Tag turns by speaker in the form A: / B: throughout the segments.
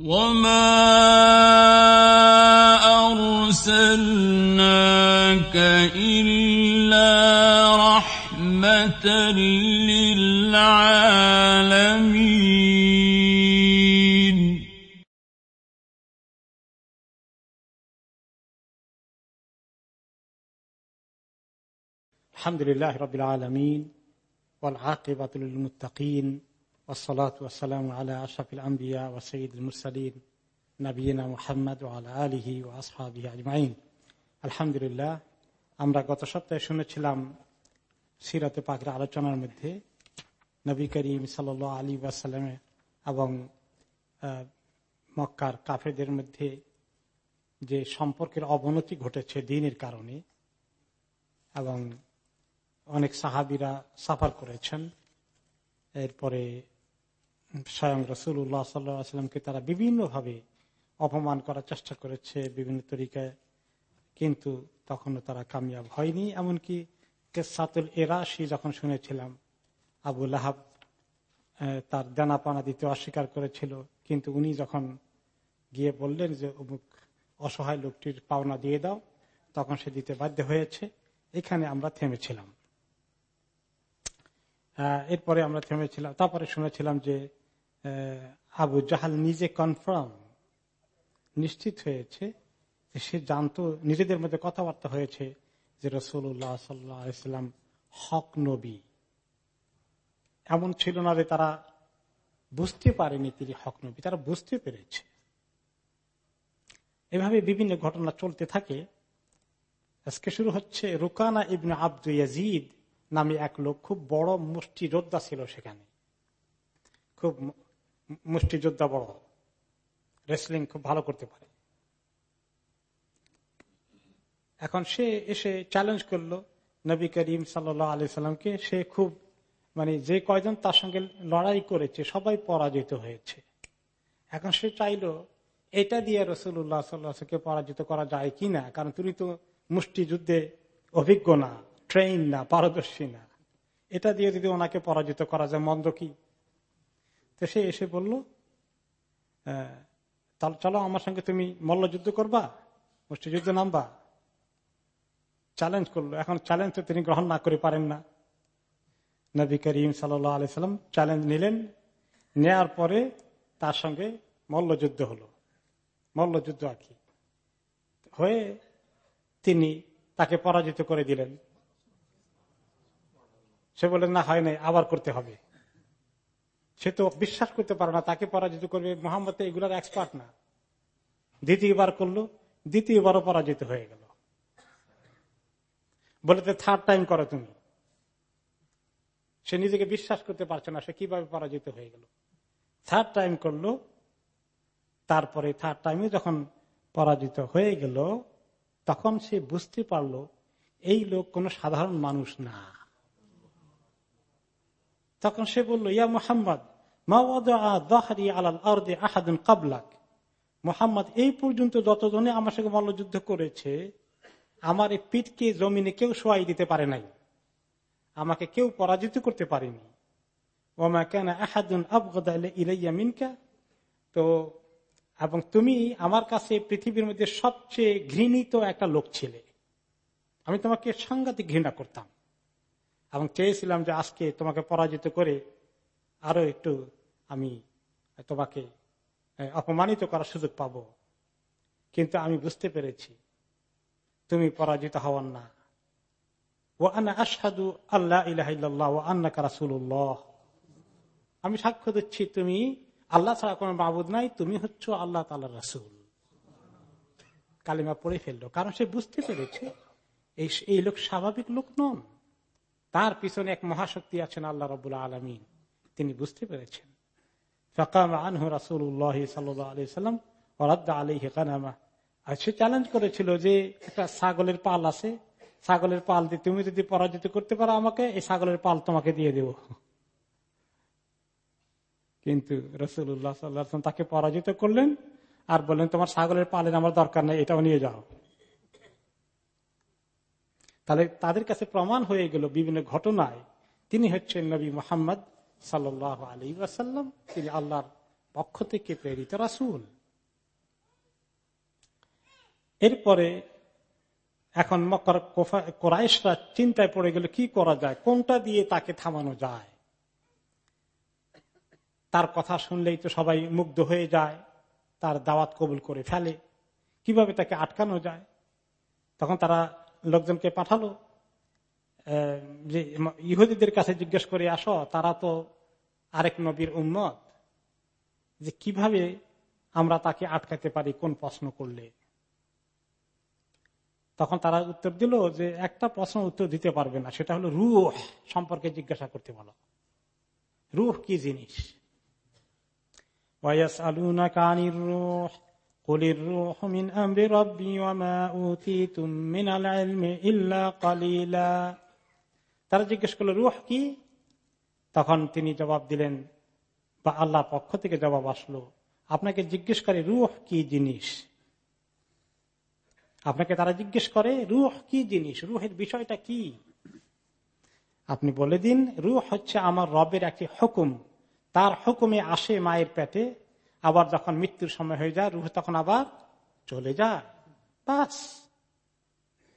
A: وما أرسلناك إلا رحمة للعالمين
B: الحمد لله رب العالمين والعاقبة للمتقين والصلاة والسلام على أشرف الأنبياء وسيد المرسلين نبينا محمد وعلى آله وأصحابه أجمعين الحمد لله আমরা গত সপ্তাহে শুনেছিলাম সিরাতে পাকের আলোচনার মধ্যে নবী করিম সাল আলী ওয়াসাল্লামের এবং আহ, মক্কার কাফেরদের মধ্যে যে সম্পর্কের অবনতি ঘটেছে দিনের কারণে এবং অনেক সাহাবিরা সাফার করেছেন এরপরে স্বয়ং রসুল্লাহ সাল্লামকে তারা বিভিন্নভাবে অপমান করার চেষ্টা করেছে বিভিন্ন তরিকায়। কিন্তু তখনও তারা কামিয়াব হয়নি। এমনকি কেসাতুল এরাশি যখন শুনেছিলাম, আবু লাহাব তার দানা পানা দিতে অস্বীকার করেছিল। কিন্তু উনি যখন গিয়ে বললেন যে, অমুক অসহায় লোকটির পাওনা দিয়ে দাও, তখন সে দিতে বাধ্য হয়েছে। এখানে আমরা থেমেছিলাম। এরপরে আমরা থেমেছিলাম, তারপরে শুনেছিলাম যে আবু জাহাল নিজে কনফার্ম নিশ্চিত হয়েছে যে সে জানতো, নিজেদের মধ্যে কথাবার্তা হয়েছে যে রসুল্লাহ হক নবী। এমন ছিল না যে তারা বুঝতে পারেনি তিনি হক নবী, তারা বুঝতে পেরেছে। এভাবে বিভিন্ন ঘটনা চলতে থাকে। আজকে শুরু হচ্ছে রুকানা ইবনে আব্দু ইয়াজিদ নামে এক লোক, খুব বড় মুষ্টিযোদ্ধা ছিল সেখানে। খুব মুষ্টিযোদ্ধা বড়। রেসলিং খুব ভালো করতে পারে। এখন সে এসে চ্যালেঞ্জ করল নবী করিম সাল্লাহ আলি সাল্লামকে। সে খুব মানে যে কয়জন তার সঙ্গে লড়াই করেছে, সবাই পরাজিত হয়েছে। এখন সে চাইলো, এটা দিয়ে রসুল্লাহ সাল্লাহকে পরাজিত করা যায় কি না? কারণ তুমি তো মুষ্টিযুদ্ধে অভিজ্ঞ না ট্রেন না, পারদর্শী না। এটা দিয়ে যদি ওনাকে পরাজিত করা যায়, মন্দ কি তো সে এসে বলল তাহলে চলো আমার সঙ্গে তুমি মল্লযুদ্ধ করবা, মুষ্টিযুদ্ধ নামবা। চ্যালেঞ্জ করল। এখন চ্যালেঞ্জ তো তিনি গ্রহণ না করে পারেন না। নবী করিম সাল্লাহ আলি সাল্লাম চ্যালেঞ্জ নিলেন, নেয়ার পরে তার সঙ্গে মল্লযুদ্ধ হলো। মল্লযুদ্ধ আর কি। হয়ে তিনি তাকে পরাজিত করে দিলেন। সে বলেন না, হয় নাই, আবার করতে হবে। সে তো বিশ্বাস করতে পারে না, তাকে পরাজিত করবে। মোহাম্মদ এগুলার এক্সপার্ট না। দ্বিতীয়বার করল, দ্বিতীয়বারও পরাজিত হয়ে গেল। বলে তো থার্ড টাইম করো তুমি। সে নিজেকে বিশ্বাস করতে পারছে না, সে কীভাবে পরাজিত হয়ে গেল। থার্ড টাইম করল, তারপরে থার্ড টাইমে যখন পরাজিত হয়ে গেল, তখন সে বুঝতে পারল, এই লোক কোনো সাধারণ মানুষ না। তখন সে বলল, ইয়া মোহাম্মদ আহাদুন কাবলাক? মোহাম্মদ, এই পর্যন্ত যতজনে আমার সঙ্গে মল্লযুদ্ধ করেছে, আমার এই পিঠকে, জমিনে কেউ শোয়াই দিতে পারে নাই। আমাকে কেউ পরাজিত করতে পারেনি। ওমা কেন আহাদুন আবগদা ইলাইয়া মিনকা? তো, এবং তুমি আমার কাছে পৃথিবীর মধ্যে সবচেয়ে ঘৃণিত একটা লোক ছিলে। আমি তোমাকে সাংঘাতিক ঘৃণা করতাম। এবং চেয়েছিলাম যে আজকে তোমাকে পরাজিত করে আরও একটু আমি তোমাকে অপমানিত করার সুযোগ পাব। কিন্তু আমি বুঝতে পেরেছি তুমি পরাজিত হওয়ার না। ও আন্না আসাদু আল্লাহ ইলাহ ও আন্না কারাসুল্লাহ আমি সাক্ষ্য দিচ্ছি, তুমি আল্লাহ ছাড়া কোন বাবুদ নাই, তুমি হচ্ছ আল্লাহ তাল্লাহ রাসুল। কালিমা পড়ে ফেলল, কারণ সে বুঝতে পেরেছে এই লোক স্বাভাবিক লোক নন। তার পিছনে এক মহাশক্তি আছেন আল্লাহ রবুল্লা আলমিন। তিনি বুঝতে পেরেছেন। ফকাম আনহু রাসুল্লাহ সাল্লাম ওরাদ্দা আলী হেকানামা আর সে চ্যালেঞ্জ করেছিল যে একটা ছাগলের পাল আছে, ছাগলের পাল দিয়ে তুমি যদি পরাজিত করতে পারো আমাকে, এই ছাগলের পাল তোমাকে দিয়ে দেব। কিন্তু রসুল্লাহ সাল্লাম তাকে পরাজিত করলেন আর বললেন, তোমার ছাগলের পালের আমার দরকার নেই, এটাও নিয়ে যাও। তাহলে তাদের কাছে প্রমাণ হয়ে গেল বিভিন্ন ঘটনায়। তিনি হচ্ছেন নবী মোহাম্মদ সাল্লাহ আলী ওয়াসাল্লাম। তিনি আল্লাহর পক্ষ থেকে প্রেরিত রাসুল। এরপরে এখন মক্কার কোরাইশরা চিন্তায় পড়ে গেল, কি করা যায়? কোনটা দিয়ে তাকে থামানো যায়? তার কথা শুনলেই তো সবাই মুগ্ধ হয়ে যায়, তার দাওয়াত কবুল করে ফেলে। কীভাবে তাকে আটকানো যায়? তখন তারা লোকজনকে পাঠালো। যে ইহুদিদের কাছে জিজ্ঞেস করে, আসো, তারা তো আরেক নবীর উম্মত। যে কীভাবে আমরা তাকে আটকাতে পারি, কোন প্রশ্ন করলে? তখন তারা উত্তর দিল যে, একটা প্রশ্ন উত্তর দিতে পারবে না। সেটা হলো রুহ সম্পর্কে জিজ্ঞাসা করতে বলো। রুহ কি জিনিস? তারা জিজ্ঞেস করল, রুহ কি? তখন তিনি জবাব দিলেন, বা আল্লাহ পক্ষ থেকে জবাব আসলো, আপনাকে জিজ্ঞেস করে রুহ কি জিনিস? আপনাকে তারা জিজ্ঞেস করে, রুহ কি জিনিস? রুহের বিষয়টা কি? আপনি বলে দিন, রুহ হচ্ছে আমার রবের একটি হুকুম। তার হুকুমে আসে মায়ের পেটে আবার যখন মৃত্যুর সময় হয়ে যায়, রুহ তখন আবার চলে যায়। বাস।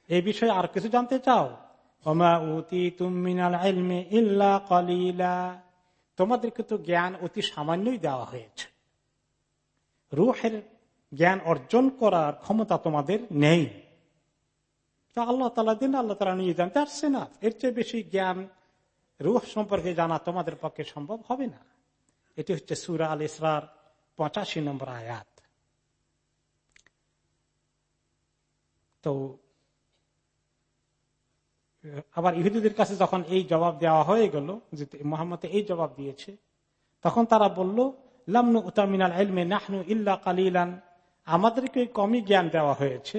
B: এই বিষয়ে আর কিছু জানতে চাও? তোমাদেরকে তো জ্ঞান অতি সামান্যই দেওয়া হয়েছে। রুহের জ্ঞান অর্জন করার ক্ষমতা তোমাদের নেই। তা আল্লাহ তালা দিন, আল্লাহ তালা নিয়ে যান আসছে না। এর চেয়ে বেশি জ্ঞান রুহ সম্পর্কে জানা তোমাদের পক্ষে সম্ভব হবে না। এটি হচ্ছে সুরা আল ইসরার পঁচাশি নম্বর আয়াত। তো, আবার ইহুদিদের কাছে যখন এই জবাব দেওয়া হয়ে গেল, যে মোহাম্মদ এই জবাব দিয়েছে, তখন তারা বলল লামনু উতামিনাল এলমে নাহনু ইল্লা কালিলান। আমাদেরকে কমই জ্ঞান দেওয়া হয়েছে,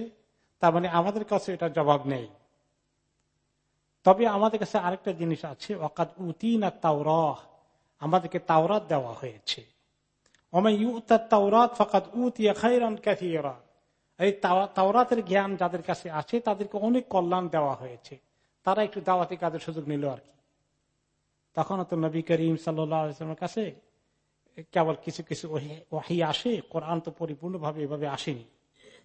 B: তার মানে আমাদের কাছে এটা জবাব নেই। তবে আমাদের কাছে আরেকটা জিনিস আছে অকাত উতিন আর তাওরহ। আমাদেরকে তাওরাত দেওয়া হয়েছে। এই তাওরাতের জ্ঞান যাদের কাছে আছে, তাদেরকে অনেক কল্যাণ দেওয়া হয়েছে। তারা একটু দাওয়াতি কাজের সুযোগ নিল আর কি। তখন তো নবী করিম সাল্লামের কাছে কেবল কিছু কিছু ওয়াহি আসে, কোরআন তো পরিপূর্ণভাবে এভাবে আসেনি।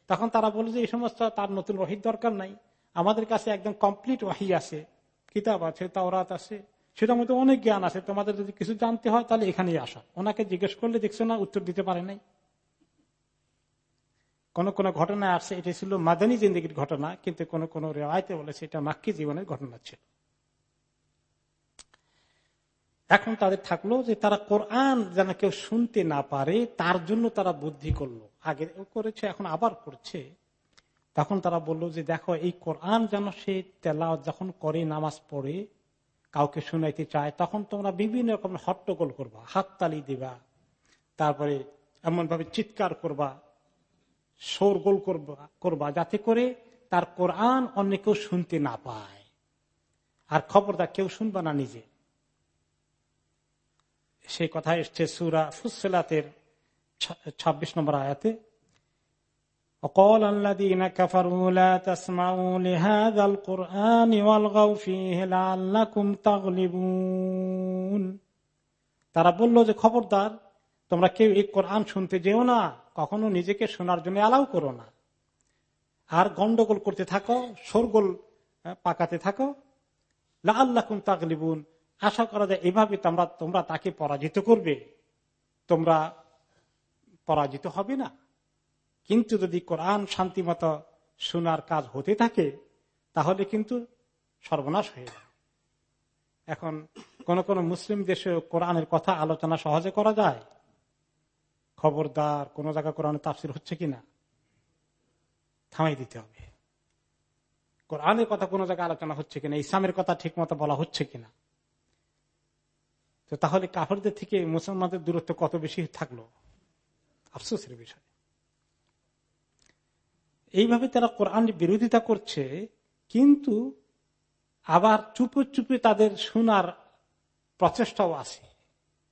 B: তখন তারা বলে যে, এই সমস্ত তার নতুন ওয়াহির দরকার নাই। আমাদের কাছে একদম কমপ্লিট ওয়াহি আছে। কিতাব আছে, তাওরাত আছে সেটার মধ্যে অনেক জ্ঞান আছে। তোমাদের যদি কিছু জানতে হয়, তাহলে এখানেই আসা। ওনাকে জিজ্ঞেস করলে দেখছ না, উত্তর দিতে পারে নাই। কোন কোন ঘটনা আসছে এটা ছিল মাদানী জিন্দগির ঘটনা, কিন্তু কোন কোন রেওয়ায়তে বলেছে এটা মাক্কি জীবনের ঘটনা ছিল। এখন তাদের থাকল যে তারা কোরআন যেন কেউ শুনতে না পারে, তার জন্য তারা বুদ্ধি করল। আগে করেছে, এখন আবার করছে। তখন তারা বলল যে, দেখো, এই কোরআন যেন সে তেলা যখন করে, নামাজ পড়ে কাউকে শুনাইতে চায়, তখন তোমরা বিভিন্ন রকম হট্টগোল করবা, হাততালি দিবা, তারপরে এমন ভাবে চিৎকার করবা, শোরগোল করবা করবা, যাতে করে তার কোরআন অন্য কেউ শুনতে না পায়। আর খবরদার কেউ শুনবা না নিজে। সেই কথা এসছে সুরা ফুসলাতের ছাব্বিশ নম্বর আয়াতে। وقال الذين كفروا لا تسمعوا لهذا القرآن والغوا فيه لعلكم تغلبون তারা বলল যে খবরদার তোমরা কেউ এই কোরআন শুনতে যেও না কখনো নিজেকে শোনার জন্য অ্যালাউ করো না আর গন্ডগোল করতে থাকো শোরগোল পাকাতে থাকো লা আল্লাহ তাগলিবুন আশা করা যায় এভাবে তোমরা তোমরা তাকে পরাজিত করবে তোমরা পরাজিত হবে না কিন্তু যদি কোরআন শান্তিমত শোনার কাজ হতে থাকে, তাহলে কিন্তু সর্বনাশ হয়ে যায়। এখন কোন কোন মুসলিম দেশে কোরআনের কথা আলোচনা সহজে করা যায়? খবরদার কোন জায়গা কোরআনে তাফসির হচ্ছে কিনা? থামাই দিতে হবে। কোরআনের কথা কোন জায়গায় আলোচনা হচ্ছে কিনা? ইসলামের কথা ঠিক মতো বলা হচ্ছে কিনা? তো তাহলে কাফরদের থেকে মুসলমানদের দূরত্ব কত বেশি থাকল? আফসোসের বিষয়। এইভাবে তারা কোরআন বিরোধিতা করছে, কিন্তু আবার চুপে চুপে তাদের শোনার প্রচেষ্টাও আছে।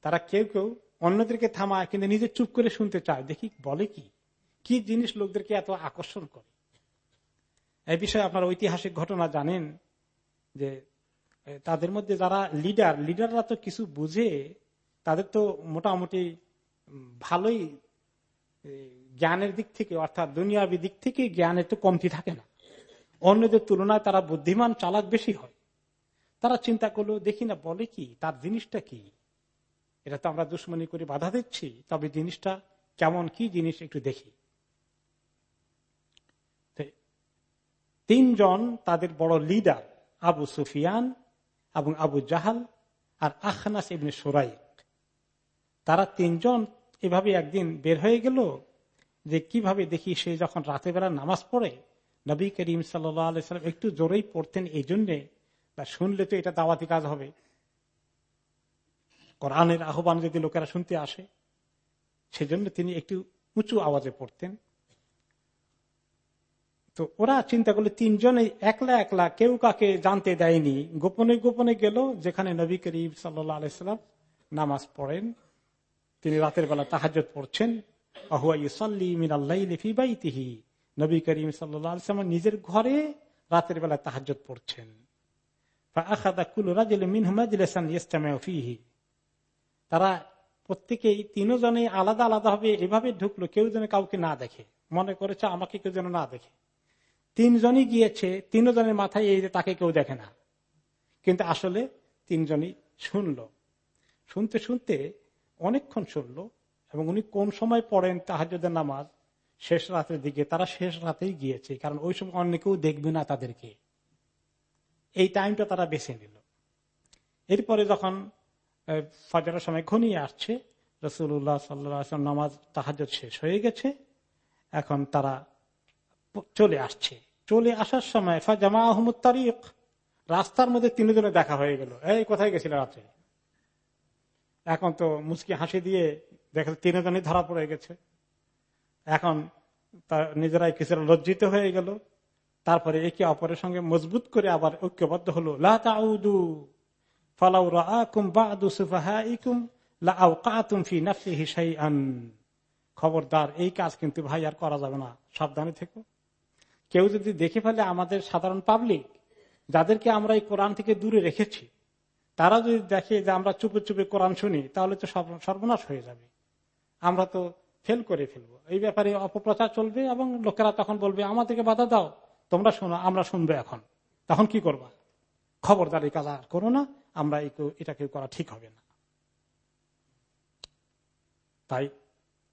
B: তারা কেউ কেউ অন্যদেরকে থামায়, কিন্তু নিজে চুপ করে শুনতে চায়। দেখি বলে কি? কি জিনিস লোকদেরকে এত আকর্ষণ করে? এই বিষয়ে আপনার ঐতিহাসিক ঘটনা জানেন যে তাদের মধ্যে যারা লিডার, লিডাররা তো কিছু বুঝে, তাদের তো মোটামুটি ভালোই জ্ঞানের দিক থেকে, অর্থাৎ দুনিয়াবি দিক থেকে জ্ঞানের তো কমতি থাকে না। অন্যদের তুলনায় তারা বুদ্ধিমান, চালাক বেশি হয়। তারা চিন্তা করল দেখি না, বলে কি, তার জিনিসটা কি? এটা তো আমরা দুশ্মনী করে বাধা দিচ্ছি, তবে জিনিসটা কেমন কি জিনিস একটু দেখি। তিনজন তাদের বড় লিডার, আবু সুফিয়ান এবং আবু জাহাল আর আখনাস ইবনে সোরাইক। তারা তিনজন এভাবে একদিন বের হয়ে গেল যে কীভাবে দেখি সে যখন রাতে বেলা নামাজ পড়ে, নবী করিম সাল্লাম একটু জোরেই পড়তেন এই জন্যে, বা শুনলে তো এটা দাওয়াতি কাজ হবে। কোরআনের আহ্বান যদি লোকেরা শুনতে আসে, সেজন্য তিনি একটু উঁচু আওয়াজে পড়তেন। তো ওরা চিন্তা করলে, তিনজনে একলা একলা কেউ কাকে জানতে দেয়নি। গোপনে গোপনে গেল, যেখানে নবী করিম সাল্লাম নামাজ পড়েন। তিনি রাতের বেলা তাহাজ পড়ছেন। নবী করিম সাল্লাম নিজের ঘরে রাতের বেলা তাহাজ পড়ছেন। তারা প্রত্যেকেই তিনজনে আলাদা আলাদা হবে এভাবে ঢুকলো, কেউ যেন কাউকে না দেখে। মনে করেছে আমাকে কেউ যেন না দেখে। তিনজনই গিয়েছে, তিনজনের মাথায় এই যে তাকে কেউ দেখে না। কিন্তু আসলে তিনজনই শুনল। শুনতে শুনতে অনেকক্ষণ শুনল এবং উনি কোন সময় পড়েন তাহাজদের নামাজ? শেষ রাতের দিকে। তারা শেষ রাতেই গিয়েছে, কারণ ওই সময় অন্য কেউ দেখবে না তাদেরকে। এই টাইমটা তারা বেছে নিল। এরপরে যখন ফজরের সময় ঘনিয়ে আসছে রসুল্লাহ সাল্লাম নামাজ তাহাজ শেষ হয়ে গেছে। এখন তারা চলে আসছে। চলে আসার সময় জামা আহমদ তারিক রাস্তার মধ্যে তিনজনে দেখা হয়ে গেল। এই, কোথায় গেছিল রাতে এখন তো মুসকি হাসি দিয়ে দেখে তিনজনই ধরা পড়ে গেছে। এখন তার নিজেরাই কিছুটা লজ্জিত হয়ে গেল। তারপরে একে অপরের সঙ্গে মজবুত করে আবার ঐক্যবদ্ধ হলো। খবরদার, এই কাজ কিন্তু ভাই আর করা যাবে না। সাবধানে থেকো। কেউ যদি দেখে ফেলে আমাদের সাধারণ পাবলিক, যাদেরকে আমরা এই কোরআন থেকে দূরে রেখেছি, তারা যদি দেখে যে আমরা চুপে চুপে কোরআন শুনি, তাহলে তো সর্বনাশ হয়ে যাবে। আমরা তো ফেল করে ফেলব। এই ব্যাপারে অপপ্রচার চলবে এবং লোকেরা তখন বলবে, আমাদেরকে বাধা দাও, তোমরা শোনো, আমরা শুনব এখন। তখন কি করবা? খবরদার কাজ আর করো না, আমরা এটা কেউ করা ঠিক হবে না। তাই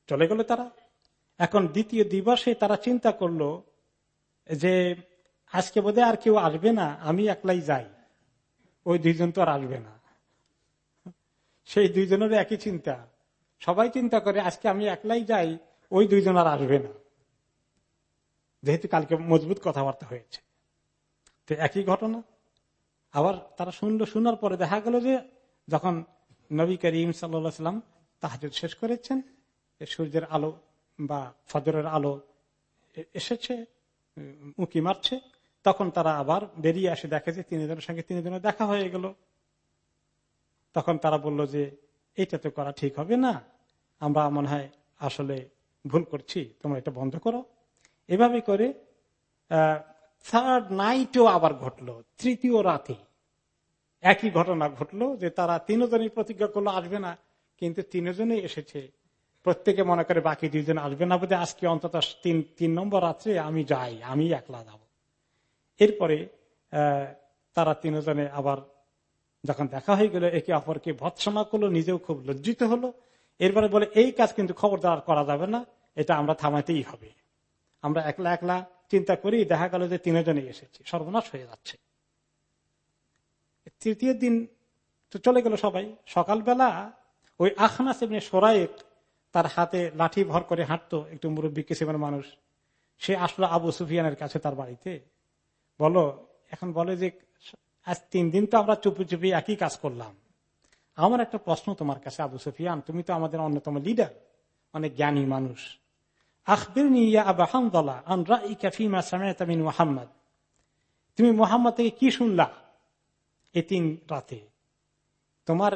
B: চলে গেল তারা। এখন দ্বিতীয় দিবসে তারা চিন্তা করল যে, আজকে বোধহয় আর কেউ আসবে না, আমি একলাই যাই। ওই দুইজন তো আর আসবে না। সেই দুইজনের একই চিন্তা। সবাই চিন্তা করে, আজকে আমি একলাই যাই, ওই দুইজন আর আসবে না। যেহেতু কালকে মজবুত কথাবার্তা হয়েছে। তো একই ঘটনা। আবার তারা শুনলো, শোনার পরে দেখা গেল যে যখন নবী করিম সাল্লাম তাহাজ শেষ করেছেন সূর্যের আলো বা ফজরের আলো এসেছে উঁকি মারছে, তখন তারা আবার বেরিয়ে আসে, দেখে যে তিনজনের সঙ্গে তিনজনের দেখা হয়ে গেল। তখন তারা বলল যে এটা তো করা ঠিক হবে না। আমরা মনে হয় আসলে ভুল করছি, তোমরা এটা বন্ধ করো। এভাবে করে থার্ড নাইটও আবার ঘটলো, তৃতীয় রাতে। একই ঘটনা ঘটলো যে তারা তিনজনই প্রতিজ্ঞা করল, আসবে না। কিন্তু তিনজনই এসেছে। প্রত্যেকে মনে করে বাকি দুইজন আসবে না বোধ আজকে অন্তত তিন তিন নম্বর রাত্রে আমি যাই, আমি একলা যাব। এরপরে তারা তিনজনে আবার যখন দেখা হয়ে গেল, একে অপরকে ভৎসনা করল, নিজেও খুব লজ্জিত হলো। এরপরে বলে, এই কাজ কিন্তু খবরদার করা যাবে না, এটা আমরা থামাতেই হবে। আমরা একলা একলা চিন্তা করি, দেখা গেল যে তিনজনে এসেছি, সর্বনাশ হয়ে যাচ্ছে। তৃতীয় দিন তো চলে গেল সবাই। সকালবেলা ওই আখনা সেমনি সোরায়েক তার হাতে লাঠি ভর করে হাঁটতো একটু মুরব্বী কিসিমের মানুষ। সে আসলো আবু সুফিয়ানের কাছে তার বাড়িতে। বলো, এখন বলে যে আজ তিন দিন তো আমরা চুপি চুপি একই কাজ করলাম। আমার একটা প্রশ্ন তোমার কাছে, আবু সুফিয়ান, তুমি তো আমাদের অন্যতম লিডার অনেক জ্ঞানী মানুষ। তুমি মোহাম্মদ থেকে কি শুনলা এই তিন রাতে? তোমার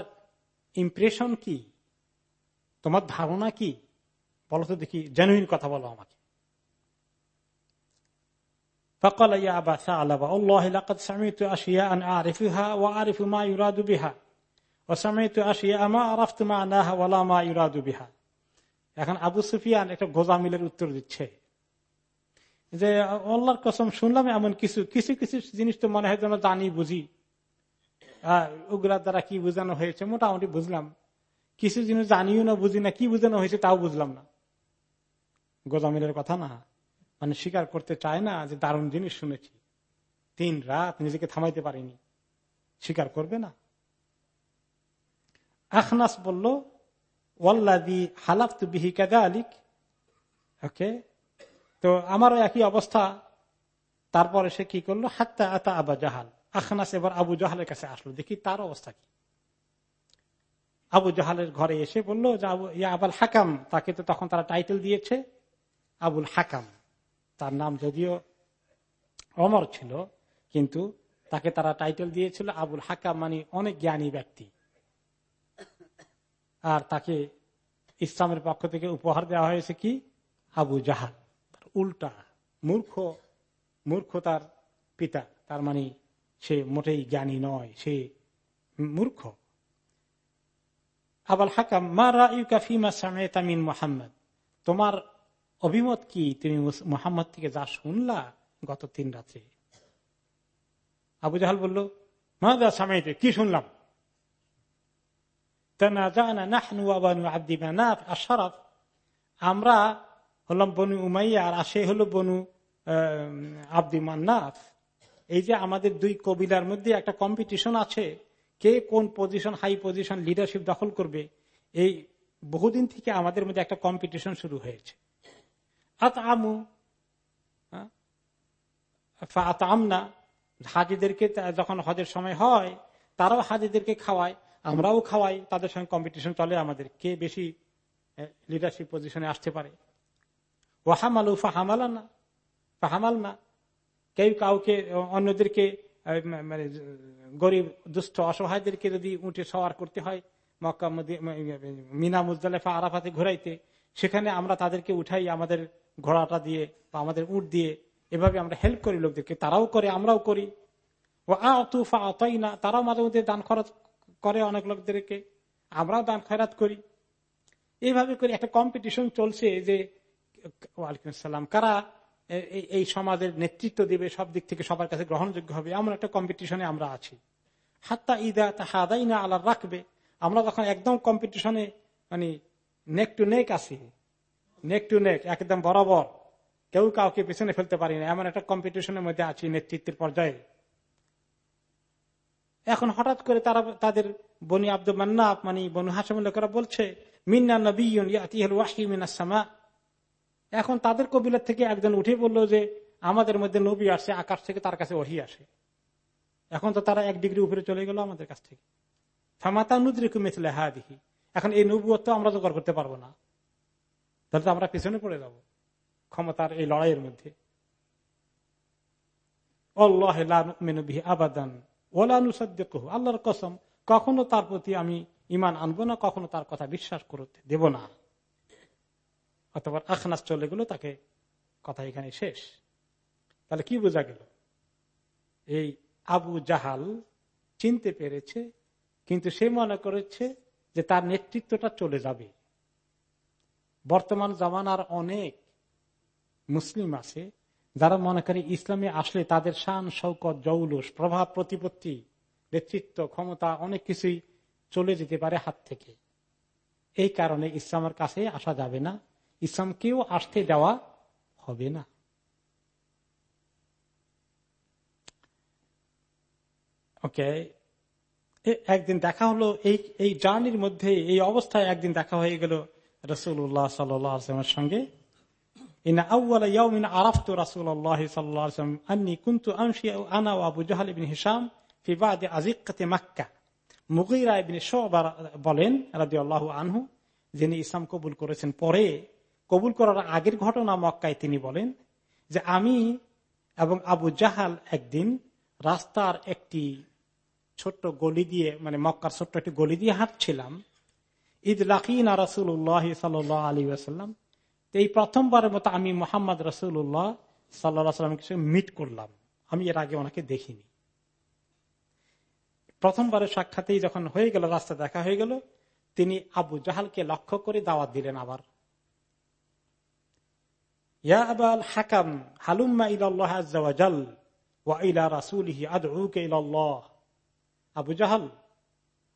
B: ইমপ্রেশন কি? তোমার ধারণা কি? বলো তো দেখি জেনুইন কথা বলো আমাকে। فقال يا أبا ثعلب والله لقد سمعت أشياء أعرفها وأعرف ما يراد بها وسمعت أشياء ما عرفت معناها ولا ما يراد بها এখন আবু সুফিয়ান একটা গোজামিলের উত্তর দিচ্ছে যে আল্লাহর কসম শুনলাম এমন কিছু কিছু কিছু জিনিস তো মনে হয় যেন জানি বুঝি ওগুলার দ্বারা কি বোঝানো হয়েছে মোটামুটি বুঝলাম কিছু জিনিস জানিও না বুঝি না কি বোঝানো হয়েছে তাও বুঝলাম না গোজামিলের কথা না মানে স্বীকার করতে চায় না যে দারুণ জিনিস শুনেছি। তিন রাত নিজেকে থামাইতে পারিনি। স্বীকার করবে না। আখনাস বলল ওয়াল্লাদি হালাফতু বিহি কাদা আলিক ওকে? তো আমারও একই অবস্থা। তারপরে সে কি করল? হাত্তা আতা আবা জাহাল। আখনাস এবার আবু জাহালের কাছে আসলো। দেখি তার অবস্থা কি। আবু জাহালের ঘরে এসে বলল, যে আবু ইয়া আবাল হাকাম। তাকে তো তখন তারা টাইটেল দিয়েছে, আবুল হাকাম। তার নাম যদিও অমর ছিল, কিন্তু তাকে তারা টাইটেল দিয়েছিল আবুল হাকাম মানে অনেক জ্ঞানী ব্যক্তি। আর তাকে ইসলামের পক্ষ থেকে উপহার দেওয়া হয়েছে কি? আবু জাহাল। উল্টা মূর্খ মূর্খ তার পিতা। তার মানে সে মোটেই জ্ঞানী নয়, সে মূর্খ। আবুল হাকাম মারা ইউকাফিমা সামেতামিন মোহাম্মদ? তোমার অভিমত কি তুমি মোহাম্মদ থেকে যা শুনলা গত তিন রাত্রে আবু জাহাল বলল কি শুনলাম? আমরা হলাম বনু উমাইয়া আর সে হলো বনু আব্দি মান্নাফ এই যে আমাদের দুই কবিলার মধ্যে একটা কম্পিটিশন আছে, কে কোন পজিশন হাই পজিশন লিডারশিপ দখল করবে, এই বহুদিন থেকে আমাদের মধ্যে একটা কম্পিটিশন শুরু হয়েছে। আত আমু আত হাজিদেরকে যখন হজের সময় হয়, তারাও হাজিদেরকে খাওয়ায়, আমরাও খাওয়াই, তাদের সঙ্গে কম্পিটিশন চলে আমাদের। কে বেশি লিডারশিপ পজিশনে আসতে পারে? ও হামালু ফাহামাল না ফাহামাল না কেউ কাউকে অন্যদেরকে মানে গরিব, দুস্থ, অসহায়দেরকে যদি উঠে সওয়ার করতে হয়, মক্কা মিনা মুজদালেফা আরাফাতে ঘুরাইতে, সেখানে আমরা তাদেরকে উঠাই আমাদের ঘোড়াটা দিয়ে বা আমাদের উঠ দিয়ে এভাবে আমরা হেল্প করি লোকদেরকে। তারাও করে, আমরাও করি। ও আতুফা না তারাও মাঝে মধ্যে দান খরচ করে অনেক লোকদেরকে। আমরাও দান খয়রাত করি। এইভাবে করে একটা কম্পিটিশন চলছে যে ওয়ালাইকুম সাল্লাম কারা এই সমাজের নেতৃত্ব দেবে, সব দিক থেকে সবার কাছে গ্রহণযোগ্য হবে, এমন একটা কম্পিটিশনে আমরা আছি। হাত্তা ইদা হাদাই না আল্লাহ রাখবে আমরা যখন একদম কম্পিটিশনে মানে নেক টু নেক আছি নেক টু নেক একদম বরাবর। কেউ কাউকে পিছনে ফেলতে পারি না। এমন একটা কম্পিটিশনের মধ্যে আছি নেতৃত্বের পর্যায়ে। এখন হঠাৎ করে তারা, তাদের বনি আব্দুল মান্নাফ মানে বনু হাসম লোকেরা বলছে, মিন্না নবীন এখন তাদের কবিলার থেকে একজন উঠে বলল যে, আমাদের মধ্যে নবী আসে আকাশ থেকে তার কাছে ওহি আসে। এখন তো তারা এক ডিগ্রি উপরে চলে গেল আমাদের কাছ থেকে। ফামাতা নুদ্রিকু মেথলে হা দেখি এখন এই নবুয়ত্ব আমরা জোগাড় করতে পারব না। তাহলে তো আমরা পিছনে পড়ে যাব ক্ষমতার এই লড়াইয়ের মধ্যে। আল্লাহর কসম, কখনো তার প্রতি আমি ইমান আনব না, কখনো তার কথা বিশ্বাস করতে দেব না। অথবা আখনাস চলে গেল, তাকে কথা এখানে শেষ। তাহলে কি বোঝা গেল? এই আবু জাহাল চিনতে পেরেছে, কিন্তু সে মনে করেছে যে তার নেতৃত্বটা চলে যাবে। বর্তমান জামানার অনেক মুসলিম আছে যারা মনে করে ইসলামে আসলে তাদের শান শৌকত জৌলুস, প্রভাব, প্রতিপত্তি, নেতৃত্ব, ক্ষমতা অনেক কিছুই চলে যেতে পারে হাত থেকে। এই কারণে ইসলামের কাছে আসা যাবে না। ইসলামকেও আসতে দেওয়া হবে না। ওকে একদিন দেখা হলো, এই এই জার্নির মধ্যে, এই অবস্থায় একদিন দেখা হয়ে গেল। রসুল্লাহ সাল্লামের সঙ্গে বলেন আনহু, যিনি ইসলাম কবুল করেছেন পরে, কবুল করার আগের ঘটনা মক্কায় তিনি বলেন যে আমি এবং আবু জাহাল একদিন রাস্তার একটি ছোট্ট গলি দিয়ে মানে মক্কার ছোট্ট একটি গলি দিয়ে হাঁটছিলাম। ঈদ লাকিনা সাল আলী আসাল্লাম এই প্রথমবারের মতো আমি মোহাম্মদ রসুল্লাহ সাল্লামকে মিট করলাম। আমি এর আগে ওনাকে দেখিনি। প্রথমবারের সাক্ষাতেই যখন হয়ে গেল, রাস্তা দেখা হয়ে গেল, তিনি আবু জাহালকে লক্ষ্য করে দাওয়াত দিলেন আবার। হাকাম আবু জাহাল,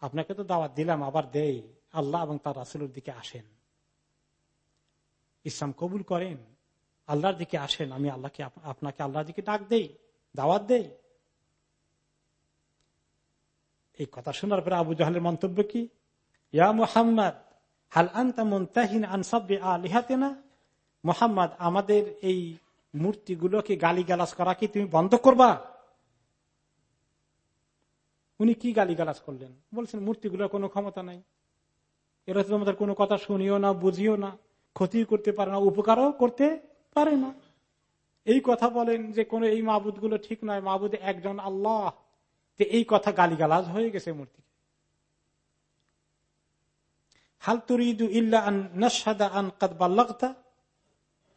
B: আপনাকে তো দাওয়াত দিলাম, আবার দেই। আল্লাহ এবং তার রাসুলের দিকে আসেন। ইসলাম কবুল করেন। আল্লাহর দিকে আসেন। আমি আল্লাহকে, আপনাকে আল্লাহর দিকে ডাক দেই, দাওয়াত দেই। এই কথা শোনার পরে আবু জাহালের মন্তব্য কি? ইয়া মুহাম্মদ, হাল আনতা মুনতাহিন আনসাব্বি আলিহাতেনা? মোহাম্মদ, আমাদের এই মূর্তিগুলোকে গালি গালাজ করা কি তুমি বন্ধ করবা? উনি কি গালি গালাজ করলেন? বলছেন, মূর্তিগুলোর কোনো ক্ষমতা নাই। এরা তো আমাদের কোনো কথা শুনিও না, বুঝিও না ক্ষতি করতে পারে না, উপকারও করতে পারে না। এই কথা বলেন যে কোন এই মাহবুদগুলো ঠিক নয়। মাহবুদ একজন আল্লাহ। এই কথা গালিগালাজ হয়ে গেছে মূর্তি হাল তুরিদু ইল্লা আন কাদ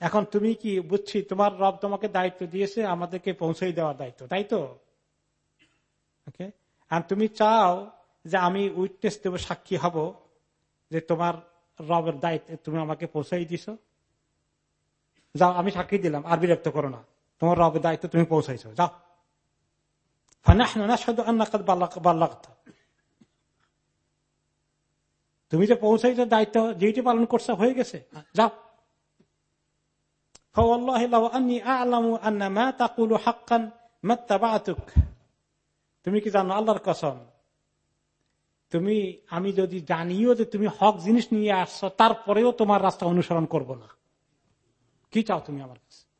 B: এখন তুমি কি বুঝছি, তোমার রব তোমাকে দায়িত্ব দিয়েছে, আমাদেরকে পৌঁছে দেওয়ার দায়িত্ব, তাই তো? আর তুমি চাও যে আমি উইটনেস দেবো, সাক্ষী হব। যে তোমার রবের দায়িত্ব তুমি আমাকে পৌঁছাই দিছ। যাও, আমি সাক্ষী দিলাম, আর বিরক্ত করো না। তোমার রবের দায়িত্ব তুমি পৌঁছাইছ। যাও। তুমি যে পৌঁছাইছো, দায়িত্ব ডিউটি পালন করছ, হয়ে গেছে। যাও। তুমি কি জানো আল্লাহর কসম? তুমি, আমি যদি জানিও যে তুমি হক জিনিস নিয়ে আসছো, তারপরেও তোমার রাস্তা অনুসরণ করব না। কি চাও তুমি আমার কাছে?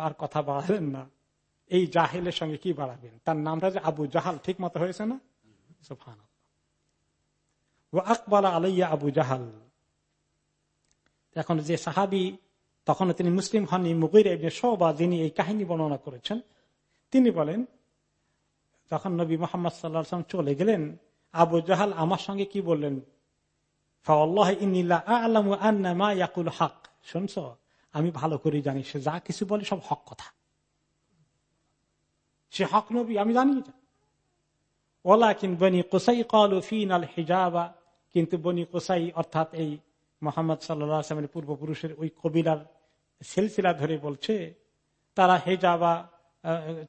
B: আর কথা বাড়ালেন না। এই জাহেলের সঙ্গে কি বাড়াবেন? তার নামটা যে আবু জাহাল ঠিক মতো হয়েছে না? সুফান ও আলাইয়া আবু জাহাল। এখন যে সাহাবি তখন তিনি মুসলিম হননি। মুগির সবা যিনি এই কাহিনী বর্ণনা করেছেন, তিনি বলেন, যখন নবী মোহাম্মদ সাল্লাম চলে গেলেন, আবু জাহাল আমার সঙ্গে কি বললেন? হক। শুনছ? আমি ভালো করে জানি, সে যা কিছু বলে সব হক কথা। সে হক নবী, আমি জানি ওলা কিন বনি কোসাই কল ফিন আল হিজাবা। কিন্তু বনি কোসাই, অর্থাৎ এই মোহাম্মদ সাল্লামের পূর্বপুরুষের ওই কবিলার সিলসিলা ধরে বলছে, তারা হেজাবা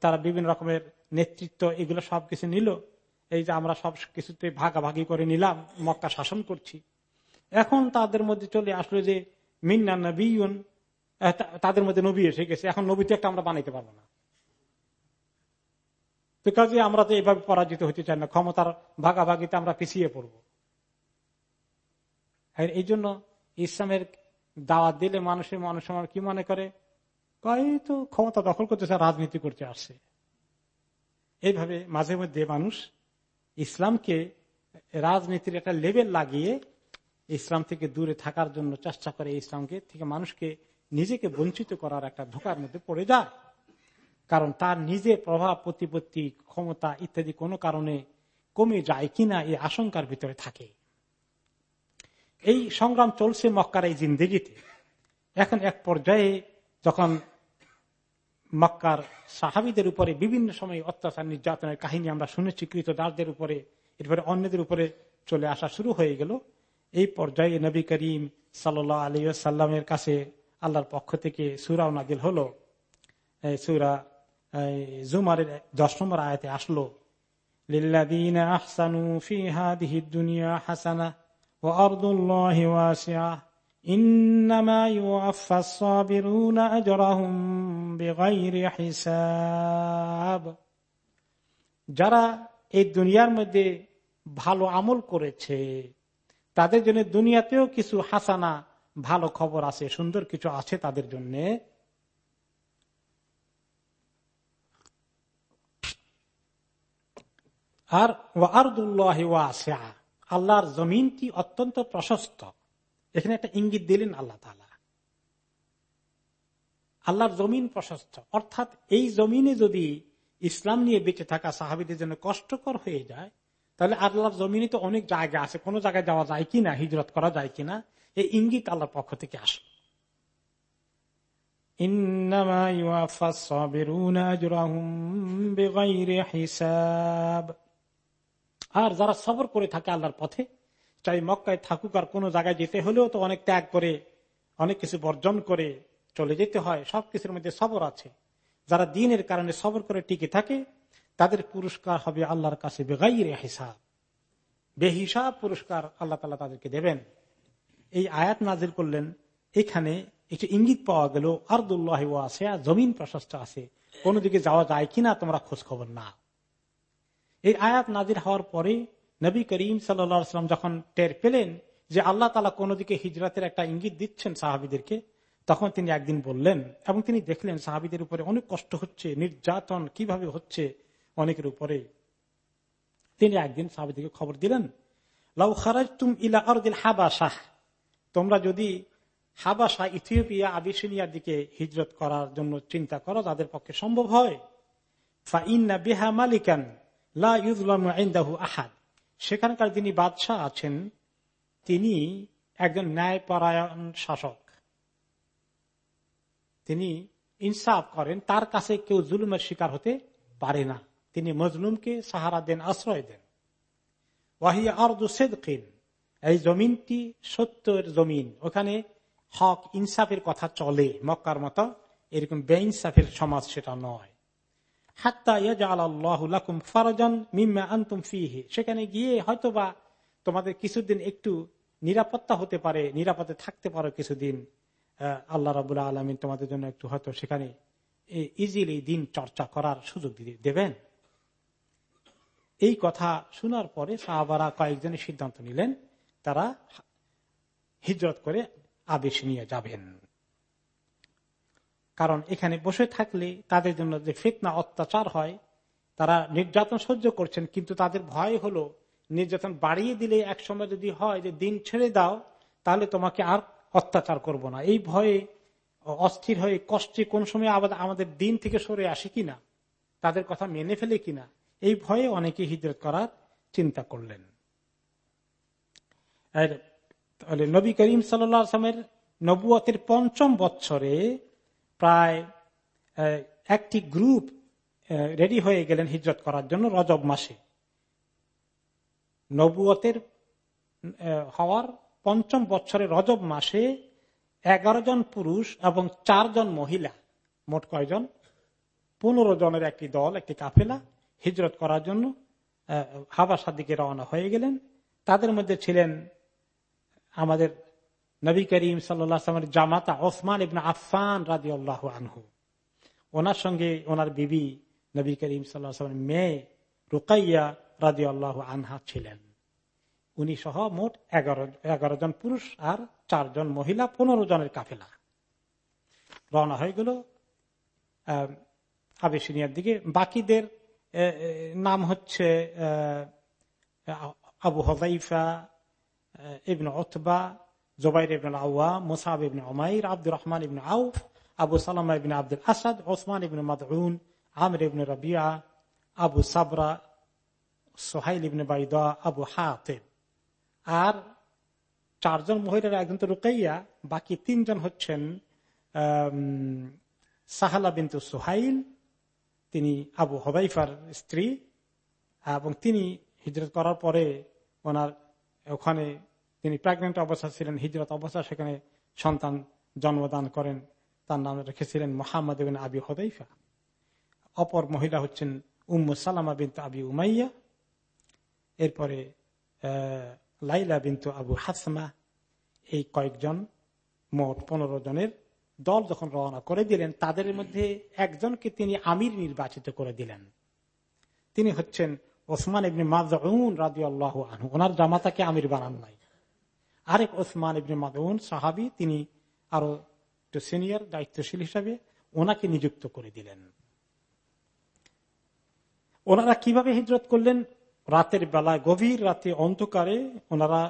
B: তারা বিভিন্ন রকমের নেতৃত্ব, এগুলো সবকিছু নিল। এই যে আমরা সব কিছুতে ভাগাভাগি করে নিলাম, মক্কা শাসন করছি। এখন তাদের মধ্যে চলে আসলো যে, মিন্না নবীন তাদের মধ্যে নবী এসে গেছে। এখন নবীতে একটা আমরা বানাইতে পারব না। তো কাজে আমরা তো এইভাবে পরাজিত হতে চাই না, ক্ষমতার ভাগাভাগিতে আমরা পিছিয়ে পড়ব। এই জন্য ইসলামের দাওয়াত দিলে মানুষের মানুষ কি মনে করে? তো ক্ষমতা দখল করতেছে, রাজনীতি করতে আসছে। এইভাবে মাঝে মধ্যে মানুষ ইসলামকে রাজনীতির একটা লেভেল লাগিয়ে ইসলাম থেকে দূরে থাকার জন্য চেষ্টা করে ইসলামকে থেকে মানুষকে নিজেকে বঞ্চিত করার একটা ধোকার মধ্যে পড়ে যায়। কারণ তার নিজের প্রভাব, প্রতিপত্তি, ক্ষমতা ইত্যাদি কোনো কারণে কমে যায় কিনা এই আশঙ্কার ভিতরে থাকে। এই সংগ্রাম চলছে মক্কার এই জিন্দিগিতে। এখন এক পর্যায়ে যখন মক্কার সাহাবিদের উপরে বিভিন্ন সময় অত্যাচার, নির্যাতনের কাহিনী আমরা শুনেছি, কৃতদাসদের উপরে, এরপরে অন্যদের উপরে চলে আসা শুরু হয়ে গেল। এই পর্যায়ে নবী করিম সাল্লাহ আলী সাল্লামের কাছে আল্লাহর পক্ষ থেকে সুরাও নাজিল হলো। সুরা জুমারের দশ নম্বর আয়াতে আসলো লিল্লাদিন আহসানু ফি হাদিহি দুনিয়া হাসানা وأرض الله واسعة إنما يوفى الصابرون أجرهم بغير حساب যারা এই দুনিয়ার মধ্যে ভালো আমল করেছে তাদের জন্য দুনিয়াতেও কিছু হাসানা ভালো খবর আছে সুন্দর কিছু আছে তাদের জন্য আর ওয়ারদুল্লাহ ওয়াসিয়া আল্লাহর জমিনটি অত্যন্ত প্রশস্ত। এখানে একটা ইঙ্গিত দিলেন আল্লাহ তালা আল্লাহর জমিন প্রশস্ত। অর্থাৎ এই জমিনে যদি ইসলাম নিয়ে বেঁচে থাকা সাহাবিদের জন্য কষ্টকর হয়ে যায়, তাহলে আল্লাহর জমিনে তো অনেক জায়গা আছে। কোন জায়গায় যাওয়া যায় কিনা হিজরত করা যায় কিনা এই ইঙ্গিত আল্লাহর পক্ষ থেকে আসে। আর যারা সবর করে থাকে আল্লাহর পথে, চাই মক্কায় থাকুক আর কোনো জায়গায় যেতে হলেও তো অনেক ত্যাগ করে, অনেক কিছু বর্জন করে চলে যেতে হয়। সবকিছুর মধ্যে সবর আছে। যারা দিনের কারণে সবর করে টিকে থাকে, তাদের পুরস্কার হবে আল্লাহর কাছে বেগাইর হিসাব। বেহিসাব পুরস্কার আল্লাহ তালা তাদেরকে দেবেন। এই আয়াত নাজির করলেন, এখানে একটু ইঙ্গিত পাওয়া গেল, আর্দুল্লাহ আছে জমিন প্রশস্ত আছে, কোন দিকে যাওয়া যায় কিনা তোমরা খোঁজ খবর না এই আয়াত নাজির হওয়ার পরে নবী করিম সাল্লাম যখন টের পেলেন যে আল্লাহ তালা কোন দিকে হিজরতের একটা ইঙ্গিত দিচ্ছেন সাহাবিদেরকে, তখন তিনি একদিন বললেন এবং তিনি দেখলেন সাহাবিদের উপরে অনেক কষ্ট হচ্ছে, নির্যাতন কীভাবে হচ্ছে অনেকের উপরে। তিনি একদিন সাহাবিদেরকে খবর দিলেন, লাউ খারাজ তুম ইলা হাবাসাহ তোমরা যদি হাবাসা ইথিওপিয়া, আবিসিনিয়ার দিকে হিজরত করার জন্য চিন্তা করো তাদের পক্ষে সম্ভব হয় বিহা মালিকান আহাদ। সেখানকার যিনি বাদশাহ আছেন, তিনি একজন ন্যায়পরায়ণ শাসক। তিনি ইনসাফ করেন, তার কাছে কেউ জুলুমের শিকার হতে পারে না। তিনি মজলুমকে সাহারা দেন, আশ্রয় দেন। ওয়াহিয়া আর্দু এই জমিনটি সত্যের জমিন। ওখানে হক ইনসাফের কথা চলে মক্কার মতো, এরকম বেইনসাফের সমাজ সেটা নয়। সেখানে গিয়ে হয়তোবা তোমাদের কিছুদিন একটু নিরাপত্তা হতে পারে, নিরাপদে থাকতে পারো কিছুদিন। আল্লাহ রাবুল্লাহ আলমিন তোমাদের জন্য একটু হয়তো সেখানে ইজিলি দিন চর্চা করার সুযোগ দেবেন। এই কথা শোনার পরে সাহাবারা কয়েকজনের সিদ্ধান্ত নিলেন, তারা হিজরত করে আবেশ নিয়ে যাবেন। কারণ এখানে বসে থাকলে তাদের জন্য যে ফেতনা, অত্যাচার হয়, তারা নির্যাতন সহ্য করছেন, কিন্তু তাদের ভয় হলো নির্যাতন বাড়িয়ে দিলে এক সময় যদি হয় যে দিন ছেড়ে দাও, তাহলে তোমাকে আর অত্যাচার করব না। এই ভয়ে, অস্থির হয়ে, কষ্টে কোন সময় আবার আমাদের দিন থেকে সরে আসে কিনা? তাদের কথা মেনে ফেলে কিনা? এই ভয়ে অনেকে হিজরত করার চিন্তা করলেন। নবী করিম সাল্লামের নবুয়তের পঞ্চম বৎসরে প্রায় একটি গ্রুপ রেডি হয়ে গেলেন হিজরত করার জন্য রজব মাসে। নবুয়তের হওয়ার পঞ্চম বছরে রজব মাসে এগারো জন পুরুষ এবং চারজন মহিলা, মোট কয়জন? পনেরো জনের একটি দল, একটি কাফেলা, হিজরত করার জন্য হাবাসার দিকে রওনা হয়ে গেলেন। তাদের মধ্যে ছিলেন আমাদের নবী করিম সাল্লামের জামাতা ওসমান ইবনা আফান রাজি আল্লাহ আনহু। ওনার সঙ্গে ওনার বিবি নবী করিম সাল্লামের মেয়ে রুকাইয়া রাজি আল্লাহ আনহা ছিলেন। উনি সহ মোট এগারো এগারো জন পুরুষ আর চারজন মহিলা, পনেরো জনের কাফেলা। রওনা হয়ে গেল আবেশিনিয়ার দিকে। বাকিদের নাম হচ্ছে আবু হজাইফা ইবন ওতবা জোবাইর ইবিন আউয়া মুসাব ইবিন ওমাইর আব্দুর রহমান ইবিন আউফ আবু সালামা ইবিন আব্দুল আসাদ ওসমান ইবিন মাদউন আমির ইবিন রবিয়া আবু সাবরা সোহাইল ইবিন বাইদা আবু হাতেব আর চারজন মহিলার একজন তো রুকাইয়া, বাকি তিনজন হচ্ছেন সাহালা বিন্তু সোহাইল, তিনি আবু হবাইফার স্ত্রী, এবং তিনি হিজরত করার পরে ওনার ওখানে তিনি প্রেগনেন্ট অবস্থা ছিলেন, হিজরত অবস্থা সেখানে সন্তান জন্মদান করেন। তার নাম রেখেছিলেন মোহাম্মদ বিন আবি হদাইফা। অপর মহিলা হচ্ছেন উম্মু সালামা বিন্তু আবি উমাইয়া। এরপরে লাইলা বিন্তু আবু হাসমা। এই কয়েকজন, মোট পনেরো জনের দল যখন রওনা করে দিলেন, তাদের মধ্যে একজনকে তিনি আমির নির্বাচিত করে দিলেন। তিনি হচ্ছেন ওসমান ইবনে মাদউন রাজি আল্লাহ আনহু। ওনার জামাতাকে আমির বানান নাই। আরেক ওসমান ইবনে মাদউন সাহাবি, তিনি আরও একটু সিনিয়র, দায়িত্বশীল হিসাবে ওনাকে নিযুক্ত করে দিলেন। ওনারা কীভাবে হিজরত করলেন? রাতের বেলায় গভীর রাতে অন্ধকারে ওনারা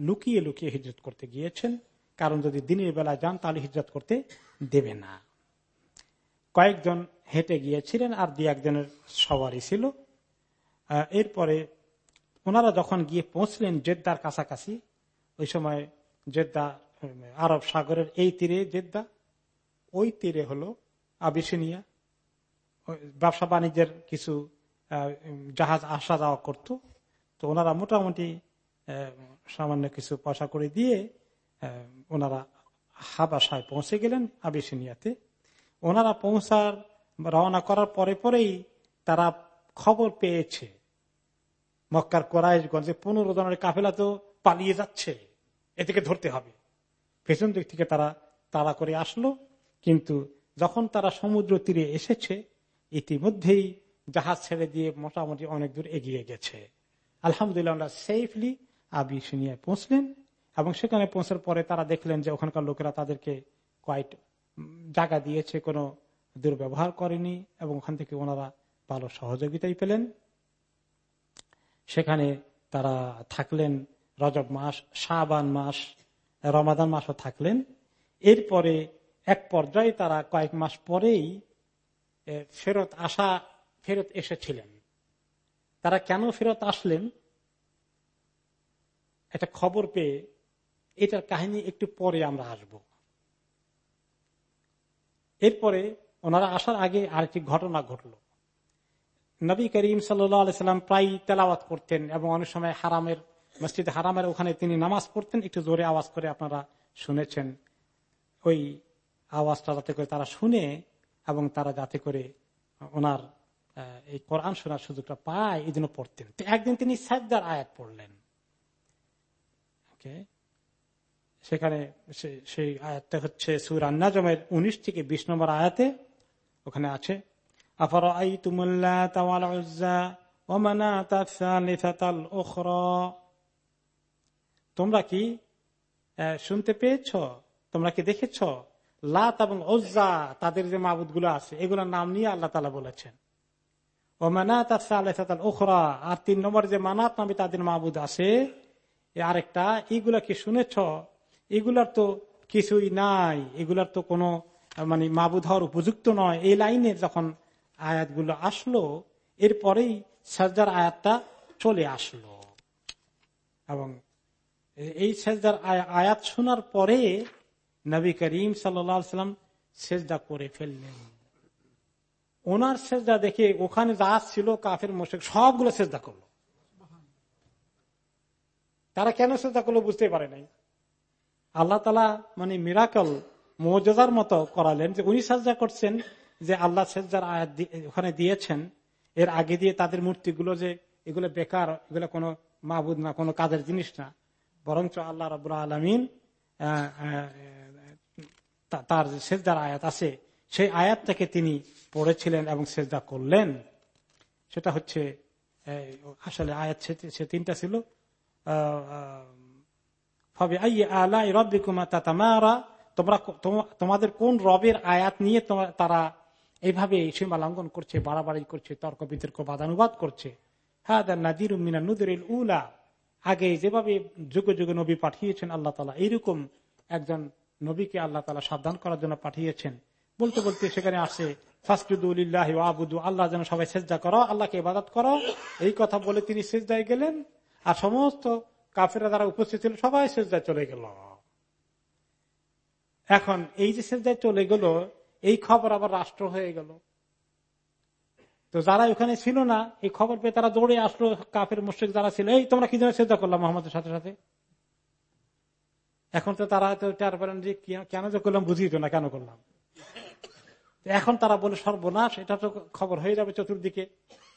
B: লুকিয়ে লুকিয়ে হিজরত করতে গিয়েছেন। কারণ যদি দিনের বেলায় যান, তাহলে হিজরত করতে দেবে না। কয়েকজন হেঁটে গিয়েছিলেন, আর দু একজনের সবারই ছিল। এরপরে ওনারা যখন গিয়ে পৌঁছলেন জেদ্দার কাছাকাছি ওই সময় জেদ্দা আরব সাগরের এই তীরে জেদ্দা, ওই তীরে হলো আবিসিনিয়া। ব্যবসা বাণিজ্যের কিছু জাহাজ আসা যাওয়া করত। তো ওনারা মোটামুটি সামান্য কিছু পয়সা করে দিয়ে ওনারা হাবাসায় পৌঁছে গেলেন আবিসিনিয়াতে। ওনারা পৌঁছার, রওনা করার পরে পরেই তারা খবর পেয়েছে। মক্কার কোরআশগঞ্জে পনেরো জনের কাফেলা তো পালিয়ে যাচ্ছে। এদিকে ধরতে হবে। পেছন দিক থেকে তারা তাড়া করে আসলো, কিন্তু যখন তারা সমুদ্র তীরে এসেছে, ইতিমধ্যেই জাহাজ ছেড়ে দিয়ে মোটামুটি অনেক দূর এগিয়ে গেছে। আলহামদুলিল্লাহ সেফলি আবিসিনিয়ায় পৌঁছলেন এবং সেখানে পৌঁছার পরে তারা দেখলেন যে ওখানকার লোকেরা তাদেরকে কয়েক জায়গা দিয়েছে, কোনো দুর্ব্যবহার করেনি এবং ওখান থেকে ওনারা ভালো সহযোগিতাই পেলেন। সেখানে তারা থাকলেন রজব মাস শাহবান মাস, রমাদান মাসও থাকলেন। এরপরে এক পর্যায়ে তারা কয়েক মাস পরেই ফেরত আসা, ফেরত এসেছিলেন। তারা কেন ফেরত আসলেন? একটা খবর পেয়ে এটার কাহিনী একটু পরে আমরা আসব। এরপরে ওনারা আসার আগে আরেকটি ঘটনা ঘটল। নবী করিম সাল্লাম প্রায় তেলাওয়াত করতেন এবং অনেক সময় হারামের মসজিদ হারামের ওখানে তিনি নামাজ পড়তেন, একটু জোরে আওয়াজ করে আপনারা শুনেছেন। ওই আওয়াজটা যাতে করে তারা শুনে এবং তারা যাতে করে ওনার এই কোরআন শোনার সুযোগটা পায় এই জন্য পড়তেন একদিন তিনি সাজদার আয়াত পড়লেন। সেখানে সেই আয়াতটা হচ্ছে সুর আন্নাজমের উনিশ থেকে বিশ নম্বর আয়াতে ওখানে আছে আফর তোমরা কি শুনতে পেয়েছ? তোমরা কি দেখেছ? লাত এবং ওজ্জা তাদের যে মাবুদগুলো আছে, এগুলোর নাম নিয়ে আল্লাহ তালা বলেছেন। ও মানাত ওখরা আর তিন নম্বর যে মানাত নামে তাদের মাবুদ আছে আরেকটা, এগুলা কি শুনেছ? এগুলার তো কিছুই নাই, এগুলার তো কোনো মানে মাবুদ হওয়ার উপযুক্ত নয়। এই লাইনে যখন আয়াতগুলো আসলো, এরপরেই সাজদার আয়াতটা চলে আসলো। এবং এই সেজদার আয়াত শোনার পরে নবী করিম সাল্লাম সেজদা করে ফেললেন। ওনার সেজদা দেখে ওখানে যা ছিল কাফের মোশেক সবগুলো সেজদা করল। তারা কেন সেজদা করল বুঝতে পারে নাই। আল্লাহ তালা মানে মিরাকল মৌজার মতো করালেন যে উনি সাজা করছেন যে আল্লাহ সেজার আয়াত ওখানে দিয়েছেন। এর আগে দিয়ে তাদের মূর্তিগুলো যে এগুলো বেকার, এগুলো কোনো মাহবুদ না, কোনো কাজের জিনিস না। বরঞ্চ আল্লাহ রব আলমিন তার সেজদার আয়াত আছে, সেই আয়াতটাকে তিনি পড়েছিলেন এবং সেজদা করলেন। সেটা হচ্ছে আসলে আয়াত সে তিনটা ছিল। তোমাদের কোন রবের আয়াত নিয়ে তারা এইভাবে সীমা লঙ্ঘন করছে, বাড়াবাড়ি করছে, তর্ক বিতর্ক বাদানুবাদ করছে? হ্যাঁ নাজির মিনা নুদুর উলা। আগে যেভাবে যুগে যুগে নবী পাঠিয়েছেন আল্লাহ তালা এইরকম একজন নবীকে আল্লাহ তালা সাবধান করার জন্য পাঠিয়েছেন। বলতে বলতে সেখানে আসে ফাসজুদুল্লাহ আবুদু, আল্লাহ যেন সবাই সেজদা করো, আল্লাহকে ইবাদত করো। এই কথা বলে তিনি সেজদায় গেলেন আর সমস্ত কাফেরা যারা উপস্থিত ছিল সবাই সেজদায় চলে গেল। এখন এই যে সেজদায় চলে গেল, এই খবর আবার রাষ্ট্র হয়ে গেল। তো যারা ওখানে ছিল না, এই খবর পেয়ে তারা দৌড়ে আসলো কাফের মুশ্রিক যারা ছিল। এই, তোমরা কি জন্য সেজদা করলাম মোহাম্মদের সাথে সাথে? এখন তো তারা তো পারেন যে কেন যে করলাম বুঝিয়ে না, কেন করলাম? এখন তারা বলে সর্বনাশ, এটা তো খবর হয়ে যাবে চতুর্দিকে।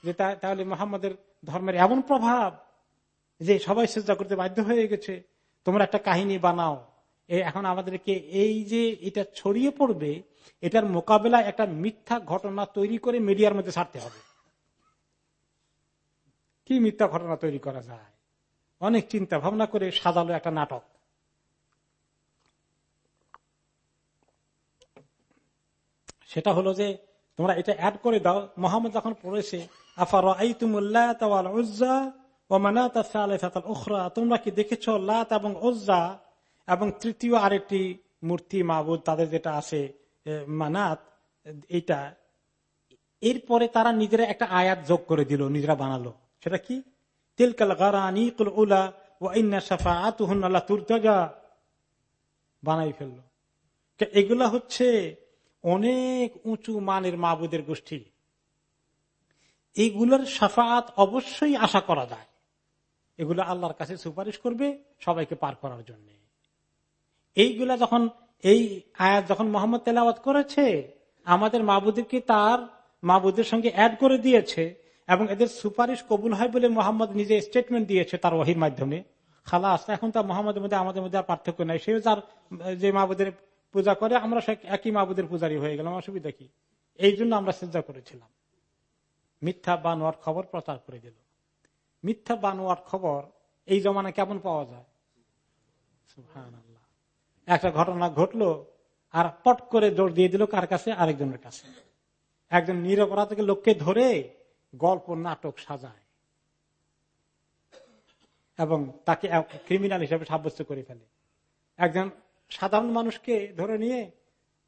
B: যে তাহলে মোহাম্মদের ধর্মের এমন প্রভাব যে সবাই চেষ্টা করতে বাধ্য হয়ে গেছে। তোমরা একটা কাহিনী বানাও। এখন আমাদেরকে এই যে এটা ছড়িয়ে পড়বে, এটার মোকাবেলায় একটা মিথ্যা ঘটনা তৈরি করে মিডিয়ার মধ্যে ছাড়তে হবে। কি মিথ্যা ঘটনা তৈরি করা যায়? অনেক চিন্তা ভাবনা করে সাজালো একটা নাটক। সেটা হলো যে, তোমরা এটা অ্যাড করে দাও, মোহাম্মদ যখন পড়েছে আফার তোমরা কি দেখেছ লাত এবং ওজ্জা এবং তৃতীয় আরেকটি মূর্তি মাহবুদ তাদের যেটা আছে মানাত, এইটা, এরপরে তারা নিজেরা একটা আয়াত যোগ করে দিল, নিজেরা বানালো। সেটা কি? তিলকাল বানাই ফেলল। এগুলা হচ্ছে অনেক উঁচু মানের মাহবুদের গোষ্ঠী। এইগুলোর সাফাত অবশ্যই আশা করা যায়। এগুলো আল্লাহর কাছে সুপারিশ করবে সবাইকে পার করার জন্য। এইগুলা যখন, এই আয়াত যখন মোহাম্মদ তেলাওয়াত করেছে, আমাদের মাবুদেরকে তার মাবুদের সঙ্গে অ্যাড করে দিয়েছে এবং এদের সুপারিশ কবুল হয় বলে মোহাম্মদ নিজে স্টেটমেন্ট দিয়েছে তার ওহির মাধ্যমে? খালাস, এখন তার মোহাম্মদের মধ্যে আমাদের মধ্যে আর পার্থক্য নাই। সেও তার যে মাবুদের পূজা করে, আমরা একই মাবুদের পূজারি হয়ে গেলাম, অসুবিধা কি? এই জন্য আমরা চেষ্টা করেছিলাম। মিথ্যা বানোয়ার খবর প্রচার করে দিল। মিথ্যা বানোয়ার খবর এই জমানে কেমন পাওয়া যায়? একটা ঘটনা ঘটলো আর পট করে দৌড় দিয়ে দিল কার কাছে? আরেকজনের কাছে। একজন নিরপরাধকে লোককে ধরে গল্প নাটক সাজায় এবং তাকে ক্রিমিনাল হিসেবে সাব্যস্ত করে ফেলে। একজন সাধারণ মানুষকে ধরে নিয়ে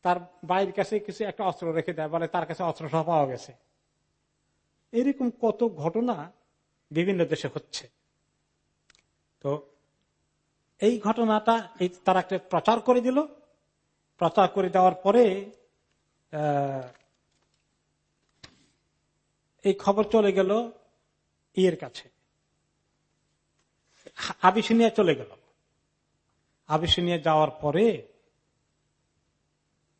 B: তার বাইরের কাছে কিছু একটা অস্ত্র রেখে দেয়, বলে তার কাছে অস্ত্র সহ পাওয়া গেছে। এরকম কত ঘটনা বিভিন্ন দেশে হচ্ছে। তো এই ঘটনাটা তারা একটা প্রচার করে দিল। প্রচার করে দেওয়ার পরে এই খবর চলে গেল ইয়ের কাছে। আবিসিনিয়া চলে গেল। আবিসিনিয়া যাওয়ার পরে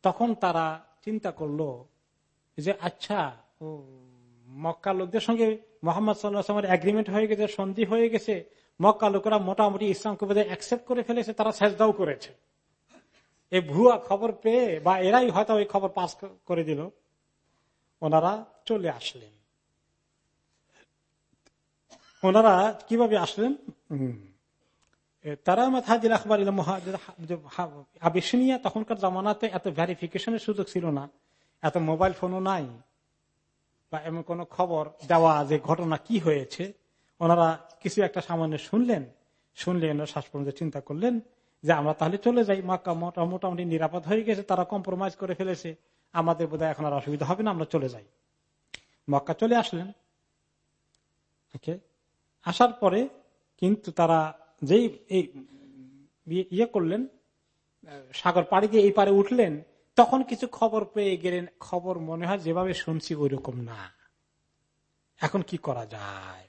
B: তখন তারা চিন্তা করল যে আচ্ছা মক্কা লোকদের সঙ্গে মোহাম্মদ সাল্লাহামের এগ্রিমেন্ট হয়ে গেছে, সন্ধি হয়ে গেছে মক্কা লোকেরা মোটামুটি ইসলামকে বোধহয় অ্যাকসেপ্ট করে ফেলেছে তারা সেজদাও করেছে। এই ভুয়া খবর পেয়ে বা এরাই হয়তো ওই খবর পাস করে দিল ওনারা চলে আসলেন। ওনারা কীভাবে আসলেন? তারা হাজির আখবর আবিসিনিয়া তখনকার জামানাতে এত ভ্যারিফিকেশনের সুযোগ ছিল না। এত মোবাইল ফোনও নাই। বা এমন কোন খবর দেওয়া যে ঘটনা কি হয়েছে ওনারা কিছু একটা সামান্য শুনলেন, শুনলে শ্বাস পর্যন্ত চিন্তা করলেন যে আমরা তাহলে চলে যাই। মাক্কা মোটামুটি নিরাপদ হয়ে গেছে, তারা কম্প্রোমাইজ করে ফেলেছে। আমাদের বোধহয় এখন আর অসুবিধা হবে না, আমরা চলে যাই। মক্কা চলে আসলেন। ওকে আসার পরে কিন্তু তারা যেই এই ইয়ে করলেন, সাগর পাড়ি দিয়ে এই পারে উঠলেন, তখন কিছু খবর পেয়ে গেলেন। খবর মনে হয় যেভাবে শুনছি ওই রকম না। এখন কি করা যায়?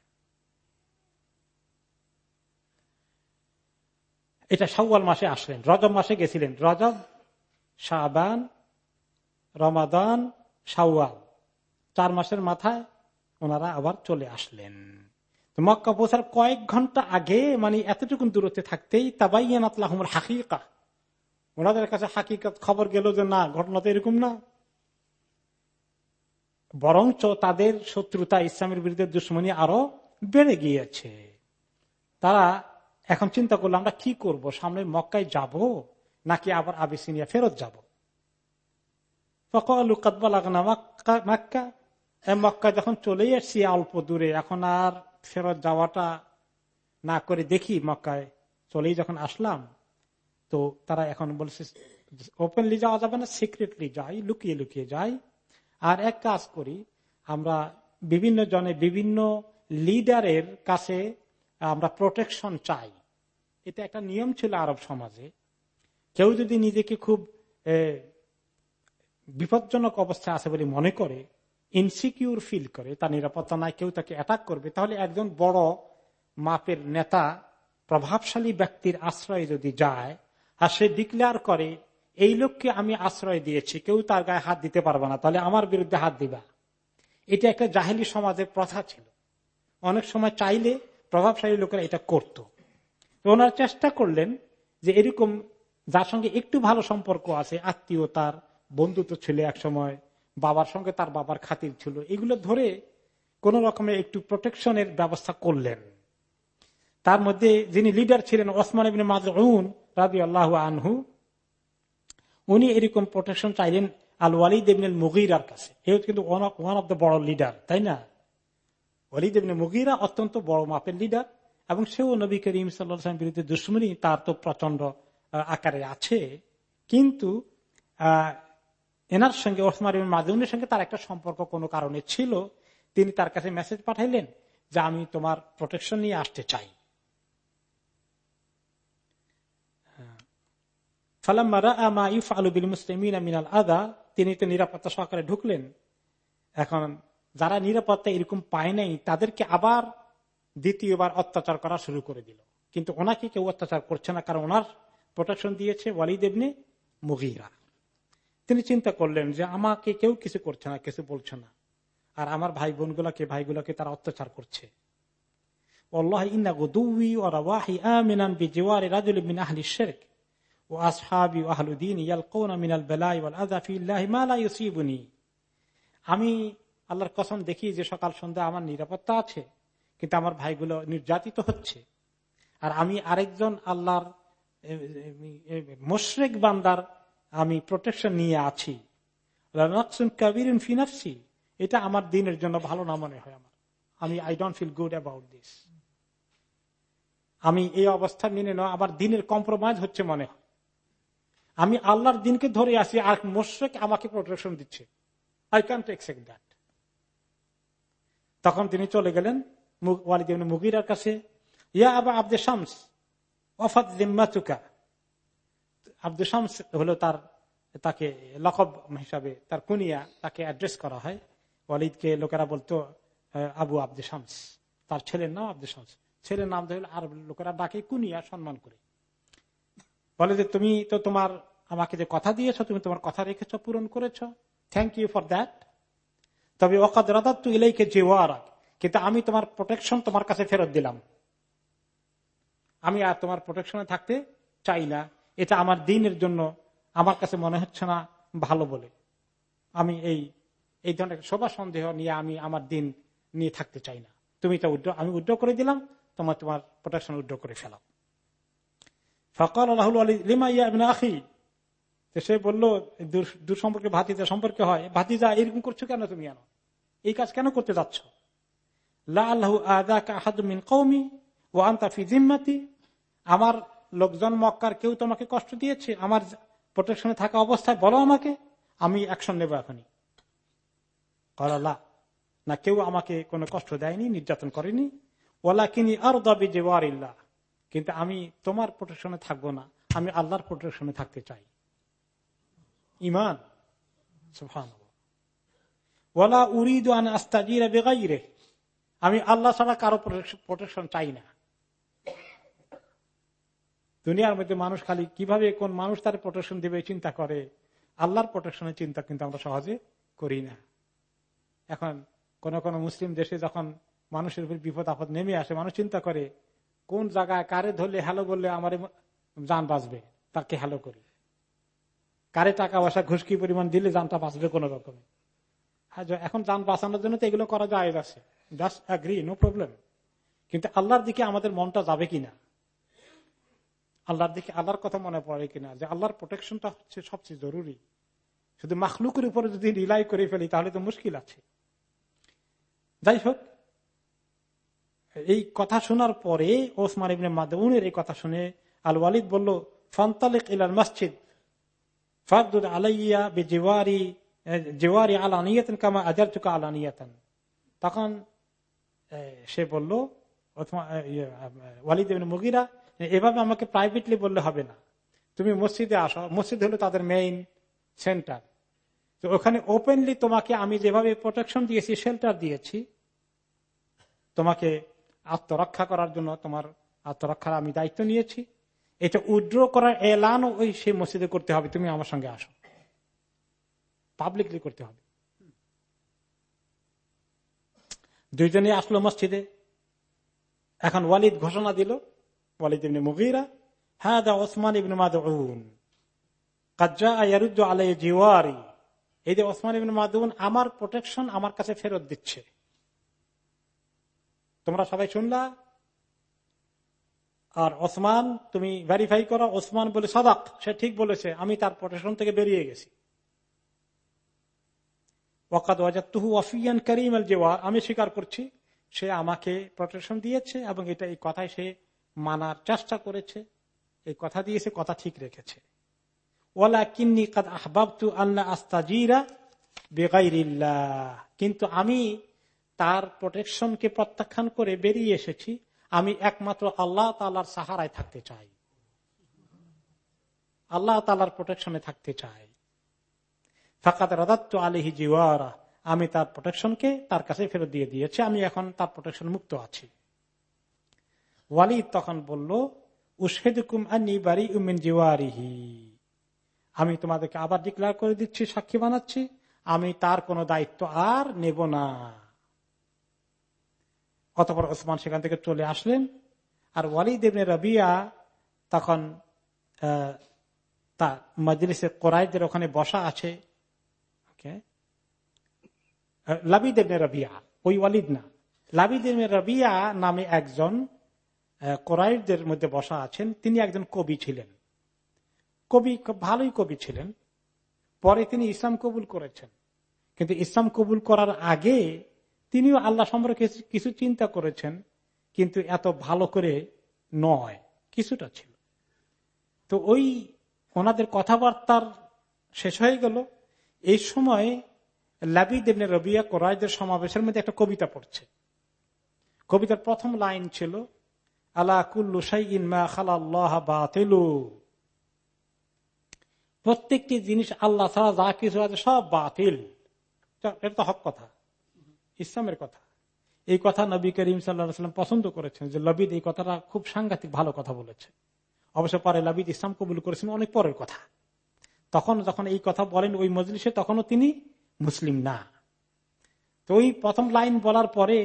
B: এটা সাউয়াল মাসে আসলেন, রজব মাসে গেছিলেন। রজব শাহবান রমাদান সাউয়াল চার মাসের মাথায় ওনারা আবার চলে আসলেন। মক্কা পৌঁছার কয়েক ঘণ্টা আগে মানে এতটুকু দূরত্বে থাকতেই তাবাইয়ানাতলাহমুল হাকিকা। ওনাদের কাছে হাকিকত খবর গেল যে, না, ঘটনা তো এরকম না। বরঞ্চ তাদের শত্রুতা, ইসলামের বিরুদ্ধে দুশ্মনী আরও বেড়ে গিয়েছে। তারা এখন চিন্তা করল, আমরা কি করব? সামনে মক্কায় যাব নাকি আবার আবিসিনিয়া ফেরত যাব? মক্কা মক্কা। যখন চলেই আসছি অল্প দূরে, এখন আর ফেরত যাওয়াটা না করে দেখি মক্কায় চলেই যখন আসলাম, তো তারা এখন বলছে ওপেনলি যাওয়া যাবে না সিক্রেটলি যাই, লুকিয়ে লুকিয়ে যাই। আর এক কাজ করি, আমরা বিভিন্ন জনে বিভিন্ন লিডারের কাছে আমরা প্রোটেকশন চাই। এটা একটা নিয়ম ছিল আরব সমাজে। কেউ যদি নিজেকে খুব বিপজ্জনক অবস্থায় আছে বলে মনে করে ইনসিকিউর ফিল করে, তার নিরাপত্তা নাই, কেউ তাকে অ্যাটাক করবে, তাহলে একজন বড় মাপের নেতা, প্রভাবশালী ব্যক্তির আশ্রয় যদি যায়, আর সে ডিক্লেয়ার করে, এই লোককে আমি আশ্রয় দিয়েছি, কেউ তার গায়ে হাত দিতে পারবে না, তাহলে আমার বিরুদ্ধে হাত দিবা। এটা একটা জাহেলি সমাজের প্রথা ছিল। অনেক সময় চাইলে প্রভাবশালী লোকেরা এটা করত। ওনারা চেষ্টা করলেন যে এরকম যার সঙ্গে একটু ভালো সম্পর্ক আছে, আত্মীয় আত্মীয়তার বন্ধুত্ব ছিল এক সময় বাবার সঙ্গে তার বাবার খাতির ছিল, এগুলো ধরে কোন রকমের একটু প্রোটেকশনের ব্যবস্থা করলেন। তার মধ্যে যিনি লিডার ছিলেন ওসমান রাজি আল্লাহ আনহু, উনি এরকম প্রোটেকশন চাইলেন আল ওয়ালিদ ইবনুল মুগিরার কাছে। কিন্তু ওয়ান অফ দ্য বড় লিডার, তাই না? ওয়ালিদ ইবনে মুগিরা অত্যন্ত বড় মাপের লিডার এবং সেও নবী করিম সাল্লাম বিরুদ্ধে দুশ্মনী, তার তো প্রচণ্ড আকারে আছে। কিন্তু এনার সঙ্গে, ওসমান মাজুনের সঙ্গে তার একটা সম্পর্ক কোনো কারণে ছিল। তিনি তার কাছে মেসেজ পাঠাইলেন যে, আমি তোমার প্রোটেকশন নিয়ে আসতে চাই। তিনি তো নিরাপত্তা সহকারে ঢুকলেন। এখন যারা নিরাপত্তা এরকম পায় নাই, তাদেরকে আবার দ্বিতীয়বার অত্যাচার করা শুরু করে দিল। কিন্তু ওনাকে কেউ অত্যাচার করছে না, কারণ ওনার প্রোটেকশন দিয়েছে ওয়ালিদ এমনি মুগিরা। তিনি চিন্তা করলেন যে আমাকে কেউ কিছু করছে না, কিছু বলছে না। আর আমার ভাই বোনগুলাকে, ভাইগুলাকে তারা অত্যাচার করছে। আমি আল্লাহর কসম দেখি যে সকাল সন্ধ্যা আমার নিরাপত্তা আছে, কিন্তু আমার ভাইগুলো নির্যাতিত হচ্ছে। আর আমি আরেকজন আল্লাহর মুশরেক বান্দার আমি প্রোটেকশন নিয়ে আছি। ফিনাফসি এটা আমার দিনের জন্য ভালো না মনে হয় আমার। আমি I don't feel good about this আমি এই অবস্থা মেনে নেওয়া আমার দিনের কম্প্রোমাইজ হচ্ছে মনে হয়। আমি আল্লাহর দিনকে ধরে আসি আর মোশেক আমাকে প্রোটেকশন দিচ্ছে। আই ক্যান্ট এক্সেপ্ট দ্যাট তখন তিনি চলে গেলেন ওয়ালিদ মুগিরার কাছে। ইয়া আবা আব্দে শামস ওফাত জিম্মাতুকা। আব্দুল শামস হলো তার, তাকে লকব হিসাবে, তার কুনিয়া তাকে অ্যাড্রেস করা হয়। ওয়ালিদকে লোকেরা বলতো আবু আব্দে শামস। তার ছেলের নাম আব্দে শামস। ছেলের নাম ধরলে আর লোকেরা ডাকে কুনিয়া সম্মান করে। বলে যে, তুমি তো তোমার, আমাকে যে কথা দিয়েছ, তুমি তোমার কথা রেখেছ, পূরণ করেছ। থ্যাংক ইউ ফর দ্যাট তবে ওকাদ রাদাত্তু ইলাইকে জেওয়ারা কিন্তু আমি তোমার প্রোটেকশন তোমার কাছে ফেরত দিলাম। আমি আর তোমার প্রোটেকশনে থাকতে চাই না। এটা আমার দিনের জন্য আমার কাছে মনে হচ্ছে না ভালো বলে। আমি এই এই ধরনের সবার সন্দেহ নিয়ে আমি আমার দিন নিয়ে থাকতে চাই না। তুমি তো উড্র আমি উড্র করে দিলাম, তোমার তোমার প্রোটেকশন উড্র করে ফেলাম ফকর রাহুল আলী লিমাইয়া আখি সে বলল দূর সম্পর্কে ভাতিজা সম্পর্কে হয়। ভাতিজা এরকম করছ কেন তুমি জানো এই কাজ কেন করতে যাচ্ছ? কৌমি ও আন্তাফি জিম্মাতি। আমার লোকজন মক্কার কেউ তোমাকে কষ্ট দিয়েছে? আমার প্রোটেকশনে থাকা অবস্থায় বলো আমাকে। আমি অ্যাকশন নেব এখনই। করালা না, কেউ আমাকে কোনো কষ্ট দেয়নি, নির্যাতন করেনি। ওলা কিনি আর দাবি যে ওয়ারিল্লাহ কিন্তু আমি তোমার প্রোটেকশনে থাকব না। আমি আল্লাহর প্রোটেকশনে থাকতে চাই। ইমান। ওলা উরিদ আন আস্তাজিরা বেগাইরে আমি আল্লাহ ছাড়া কারও প্রোটেকশন চাই না। দুনিয়ার মধ্যে মানুষ খালি কীভাবে কোন মানুষ তার প্রোটেকশন দেবে চিন্তা করে। আল্লাহর প্রোটেকশনের চিন্তা কিন্তু আমরা সহজে করি না। এখন কোন কোন মুসলিম দেশে যখন মানুষের উপর বিপদ আপদ নেমে আসে, মানুষ চিন্তা করে, কোন জায়গায় কারে ধরলে হ্যালো বললে আমার যান বাঁচবে? তাকে হ্যালো করি। কারে টাকা পয়সা ঘুষকি পরিমাণ দিলে যানটা বাঁচবে কোন রকমে? এখন যান বাঁচানোর জন্য তো এগুলো করা যায় আছে। নো প্রবলেম কিন্তু আল্লাহর দিকে আমাদের মনটা যাবে কিনা? আল্লাহর দিকে আল্লাহর কথা মনে পড়ে কিনা? যে আল্লাহর প্রোটেকশনটা হচ্ছে সবচেয়ে জরুরি। শুধু মাখলুকের উপরে যদি রিলাই করে ফেলি, তাহলে তো মুশকিল আছে। যাই হোক, এই কথা শোনার পরে ওসমান ইবনে মাদউনের এই কথা শুনে আল ওয়ালিদ বলল, ফন্তালিক ইলাল মসজিদ ফাকদুদ আলাইয়া বে জেওয়ারি আলানিয়াতন কামা আজার চুকা আলানিয়াতন তখন সে বলল ওয়ালিদ মুগিরা এভাবে আমাকে প্রাইভেটলি বললে হবে না। তুমি মসজিদে আসো। মসজিদ হলো তাদের মেইন সেন্টার তো ওখানে ওপেনলি তোমাকে আমি যেভাবে প্রোটেকশন দিয়েছি শেল্টার দিয়েছি, তোমাকে আত্মরক্ষা করার জন্য তোমার আত্মরক্ষার আমি দায়িত্ব নিয়েছি। এটা উড্র করার এলানও ওই সেই মসজিদে করতে হবে। তুমি আমার সঙ্গে আসো। পাবলিকলি করতে হবে। দুইজনে আসলো মসজিদে। এখন ওয়ালিদ ঘোষণা দিল, ওয়ালিদ ইবনে মুগিরা হ্যাঁ দা ওসমান ইবনে মাদউন আলাই জিওয়ারি। এই যে ওসমান আমার প্রোটেকশন আমার কাছে ফেরত দিচ্ছে। তোমরা সবাই শুনলা? আর ওসমান, তুমি ভেরিফাই করো, ওসমান বলে, সদাক, সে ঠিক বলেছে, আমি তার প্রোটেকশন থেকে বেরিয়ে গেছি। জেওয়ার আমি স্বীকার করছি, সে আমাকে প্রোটেকশন দিয়েছে এবং এটা এই কথায় সে মানার চেষ্টা করেছে। এই কথা দিয়েছে কথা ঠিক রেখেছে। ওলা কিন্নি কাদ আহবাবতু আল্লাহ আস্তাজিরা বেগাইরিল্লাহ। কিন্তু আমি তার প্রোটেকশনকে প্রত্যাখ্যান করে বেরিয়ে এসেছি। আমি একমাত্র আল্লাহ তালার সাহারায় থাকতে চাই। আল্লাহ তালার প্রোটেকশনে থাকতে চাই। ফাঁকাত রাদাত্ত আলিহি জিওয়ারা। আমি তার প্রোটেকশনকে তার কাছে ফেরত দিয়ে দিয়েছি। আমি এখন তার প্রোটেকশন মুক্ত আছি। ওয়ালিদ তখন বলল উশেদুকুম আনি আমি তোমাদেরকে আবার ডিক্লেয়ার করে দিচ্ছি, সাক্ষী বানাচ্ছি। আমি তার কোনো দায়িত্ব আর নেব না। অতপর ওসমান সেখান থেকে চলে আসলেন। আর ওয়ালিদ ইবনে রবিয়া তখন তা মজলিসে কোরআদের ওখানে বসা আছে। ওই নামে একজন কোরআদের মধ্যে বসা আছেন তিনি একজন কবি ছিলেন কবি ভালোই কবি ছিলেন পরে তিনি ইসলাম কবুল করেছেন কিন্তু ইসলাম কবুল করার আগে তিনিও আল্লাহ সম্পর্কে কিছু চিন্তা করেছেন কিন্তু এত ভালো করে নয় কিছুটা ছিল তো ওই ওনাদের কথাবার্তার শেষ হয়ে গেল এই সময় লাবি দেবনে রবিয়া কোরআদের সমাবেশের মধ্যে একটা কবিতা পড়ছে। কবিতার প্রথম লাইন ছিল প্রত্যেকটি জিনিস আল্লাহ ছাড়া যা কিছু আছে সব বাতিল। এটা তো হক কথা, ইসলামের কথা। এই কথা নবী করিম সাল্লাম পছন্দ করেছেন যে লবিদ এই কথাটা খুব সাংঘাতিক ভালো কথা বলেছে। অবশ্য পরে লবিদ ইসলাম কবুল করেছেন অনেক পরের কথা। তখন যখন এই কথা বলেন ওই মজলিসে, তখনও তিনি মুসলিম না। তো ওই প্রথম লাইন বলার পরে,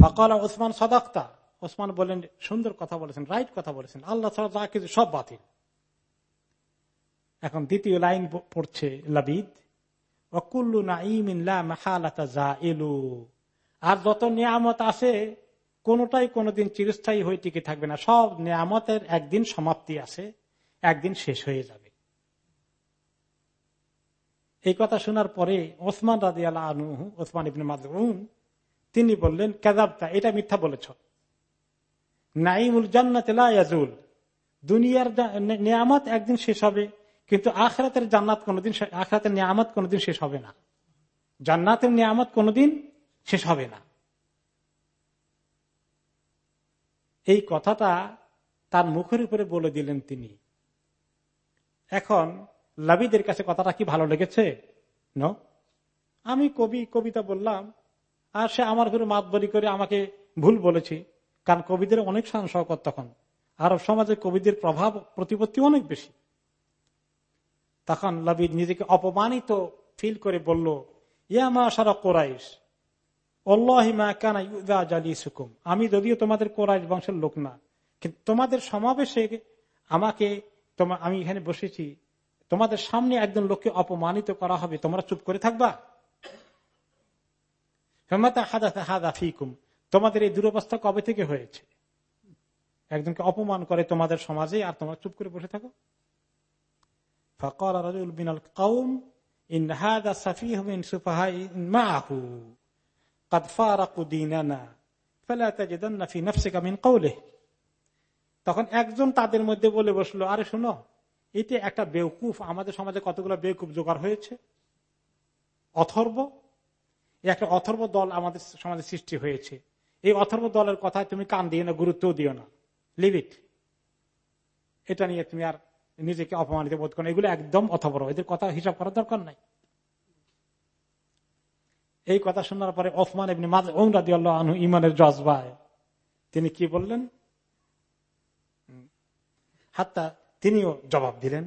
B: ফকাল ওসমান সদাক্তা, ওসমান বলেন সুন্দর কথা বলেছেন, রাইট কথা বলেছেন, আল্লাহ ছাড়া যা কিছু সব বাতিল। এখন দ্বিতীয় লাইন পড়ছে লাবিদ অকুল্লু এলু আর যত নিয়ামত আছে, কোনটাই কোনদিন চিরস্থায়ী হয়ে টিকে থাকবে না। সব নিয়ামতের একদিন সমাপ্তি আছে, একদিন শেষ হয়ে যাবে। এই কথা শোনার পরে ওসমান রাজি আল্লাহ আনু ওসমান ইবনে মাজুন তিনি বললেন কেদাবতা এটা মিথ্যা বলেছ। নাইমুল জান্নাত ইয়াজুল। দুনিয়ার নিয়ামত একদিন শেষ হবে, কিন্তু আখরাতের জান্নাত কোনদিন আখরাতের নিয়ামত কোনদিন শেষ হবে না। জান্নাতের নিয়ামত কোনদিন শেষ হবে না। এই কথাটা তার মুখের উপরে বলে দিলেন তিনি। এখন লাবিদের কাছে কথাটা কি ভালো লেগেছে? ন আমি কবি, কবিতা বললাম, আর সে আমার ঘরে মাত বলি করে আমাকে ভুল বলেছি, কারণ কবিদের অনেক শান শকত তখন আরব সমাজে কবিদের প্রভাব, প্রতিপত্তি অনেক বেশি। তখন লবিদ নিজেকে অপমানিত ফিল করে বলল ইয়ামা সারা কোরাইশ আমি যদিও তোমাদের কোরাইশ বংশের লোক না, কিন্তু তোমাদের সমাবেশে আমাকে আমি এখানে বসেছি তোমাদের সামনে একজন লোককে অপমানিত করা হবে, তোমরা চুপ করে থাকবা? তোমাদের এই দুরবস্থা কবে থেকে হয়েছে? একজনকে অপমান করে তোমাদের সমাজে আর তোমরা চুপ করে বসে থাকো? তখন একজন তাদের মধ্যে বলে বসল, আরে শোনো এতে একটা বেউকুফ আমাদের সমাজে কতগুলো বেউকুফ জোগাড় হয়েছে? অথর্ব? একটা অথর্ব দল আমাদের সমাজে সৃষ্টি হয়েছে। এই অথর্ব দলের কথায় তুমি কান দিও না গুরুত্ব দিও না। লিভ ইট এটা নিয়ে তুমি আর নিজেকে অপমানিত বোধ করেন এগুলো একদম অথবর এদের কথা হিসাব করার দরকার নাই। এই কথা শোনার পরে ওসমান এমনি মাঝ ওমরাদি আল্লাহ আনহু ইমানের জজবায় তিনি কি বললেন? হাত্তা তিনিও জবাব দিলেন।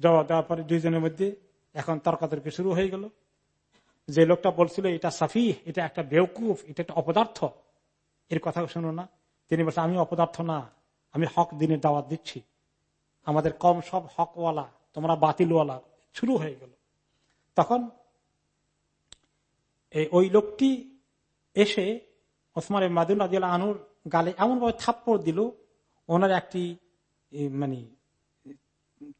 B: জবাব দেওয়ার পরে দুইজনের মধ্যে এখন তর্কাতর্কি শুরু হয়ে গেল। যে লোকটা বলছিল, এটা সাফি এটা একটা বেউকুফ এটা একটা অপদার্থ। এর কথা শুনো না। তিনি বলছেন, আমি অপদার্থ না, আমি হক দিনের দাওয়াত দিচ্ছি। আমাদের কম সব হকওয়ালা, তোমরা বাতিলওয়ালা। শুরু হয়ে গেল। তখন ওই লোকটি এসে ওসমান মাদুল আনুর গালে এমনভাবে থাপ্পড় দিল, ওনার একটি মানে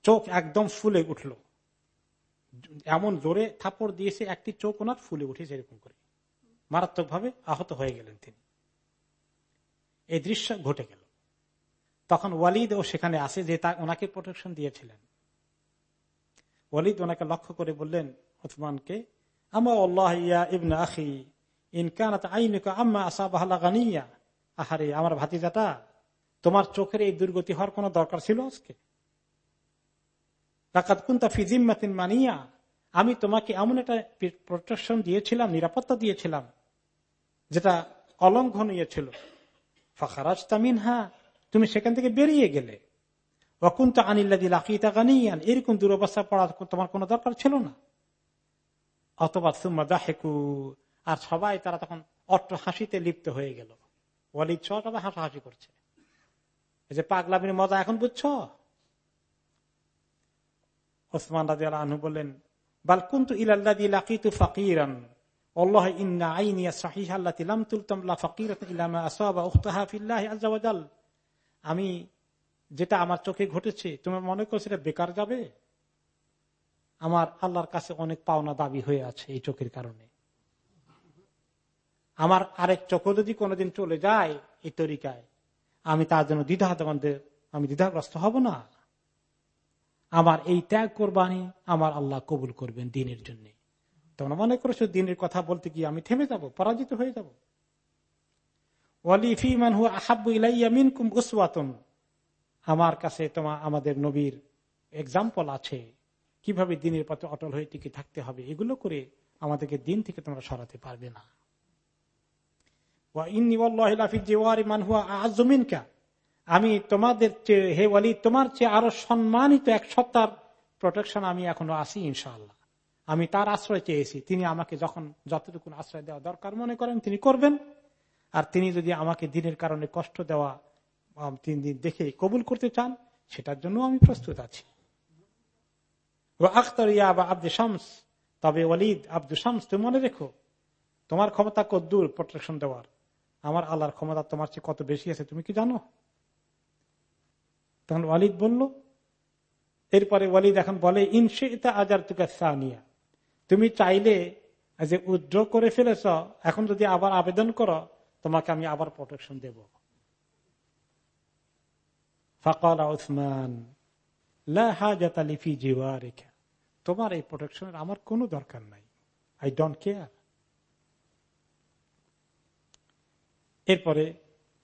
B: চোখ একদম ফুলে উঠল। এমন জোরে থাপ্পড় দিয়েছে একটি চোখ ওনার ফুলে উঠেছে এরকম করে। মারাত্মক ভাবে আহত হয়ে গেলেন তিনি। এই দৃশ্য ঘটে গেল। তখন ওয়ালিদ ও সেখানে আসে যে তা ওনাকে প্রোটেকশন দিয়েছিলেন। ওয়ালিদ ওনাকে লক্ষ্য করে বললেন ওসমানকে আহারে, আমার ভাতিজাটা তোমার চোখের এই দুর্গতি হওয়ার কোন দরকার ছিল আজকে? মানিয়া। আমি তোমাকে এমন একটা প্রোটেকশন দিয়েছিলাম, নিরাপত্তা দিয়েছিলাম, যেটা অলঙ্ঘনীয় ছিল ফাখারাজ তামিন তুমি সেখান থেকে বেরিয়ে গেলে। অকুন্ত আনিল্লাদি লাকিতা গানিয়ান, এরকম দুরবস্থা পড়া তোমার কোনো দরকার ছিল না। অথবা সুম্মা দাহেকু, আর সবাই তারা তখন অট্ট হাসিতে লিপ্ত হয়ে গেল। ওয়ালিদ সবাই হাসাহাসি করছে। যে পাগলামির মজা এখন বুঝছ? ওসমান রাজি আনহু বললেন বালকুন্তু ইলাল্লাদি লাকিতু আল্লাহ, ইন্না আইনিয়া সাহিহ আল্লাহ লাম তুলতাম লা ফাকিরাত ইলামা আসাবা উখতাহা ফিল্লাহ আযজা ওয়া জাল। আমি যেটা আমার চোখে ঘটেছে তুমি মনে করছ এটা বেকার যাবে? আমার আল্লাহর কাছে অনেক পাওনা দাবি হয়ে আছে এই চোখের কারণে। আমার আরেক চোখও যদি কোনোদিন চলে যায় এই তরিকায় আমি তার জন্য দ্বিধা আমি দ্বিধাগ্রস্ত হব না। আমার এই ত্যাগ কোরবানি আমার আল্লাহ কবুল করবেন দিনের জন্য। তোমরা মনে করছ দিনের কথা বলতে গিয়ে আমি থেমে যাব, পরাজিত হয়ে যাব? আমার কাছে তোমার আমাদের নবীর এক্সাম্পল আছে। কীভাবে দিনের পথে অটল হয়ে টিকে থাকতে হবে, এগুলো করে আমাদেরকে দিন থেকে তোমরা সরাতে পারবে না। আমি তোমাদের হে ওয়ালি, তোমার চেয়ে আরও সম্মানিত এক সত্তার প্রোটেকশন আমি এখনও আছি, ইনশাআল্লাহ। আমি তার আশ্রয় চেয়েছি। তিনি আমাকে যখন যতটুকু আশ্রয় দেওয়া দরকার মনে করেন, তিনি করবেন। আর তিনি যদি আমাকে দিনের কারণে কষ্ট দেওয়া তিন দিন দেখে কবুল করতে চান, সেটার জন্য আমি প্রস্তুত আছি। আখতার ইয়া বা আব্দুল শামস। তবে ওয়ালিদ আব্দুল শামস, তুমি মনে রেখো, তোমার ক্ষমতা কদ্দুর প্রোটেকশন দেওয়ার? আমার আল্লাহর ক্ষমতা তোমার চেয়ে কত বেশি আছে তুমি কি জানো? তখন ওয়ালিদ বলল, এরপরে ওয়ালিদ এখন বলে, ইনশিতা আজার তুকা তুমি চাইলে যে উদ্র করে ফেলেছ, এখন যদি আবার আবেদন করো, তোমাকে আমি আবার প্রোটেকশন দেব। ফকাল উসমান তোমার এই প্রোটেকশনের আমার কোনো দরকার নাই। আই ডোন্ট কেয়ার এরপরে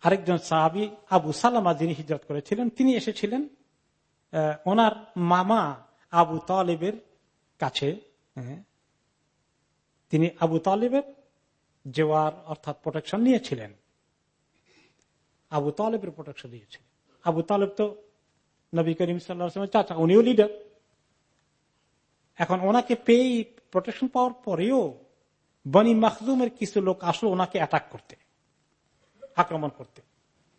B: আরেকজন সাহাবি আবু সালামা যিনি হিজরত করেছিলেন তিনি এসেছিলেন ওনার মামা আবু তালেবের কাছে। হ্যাঁ, তিনি আবু তালেবের জেওয়ার অর্থাৎ প্রোটেকশন নিয়েছিলেন। আবু তালেবের প্রোটেকশন নিয়েছিলেন। আবু তালেব তো নবী করিম সাল্লা চাচা উনিও লিডার এখন ওনাকে পেয়ে প্রোটেকশন পাওয়ার পরেও বনি মাহজুমের কিছু লোক আসলো ওনাকে অ্যাটাক করতে। আক্রমণ করতে।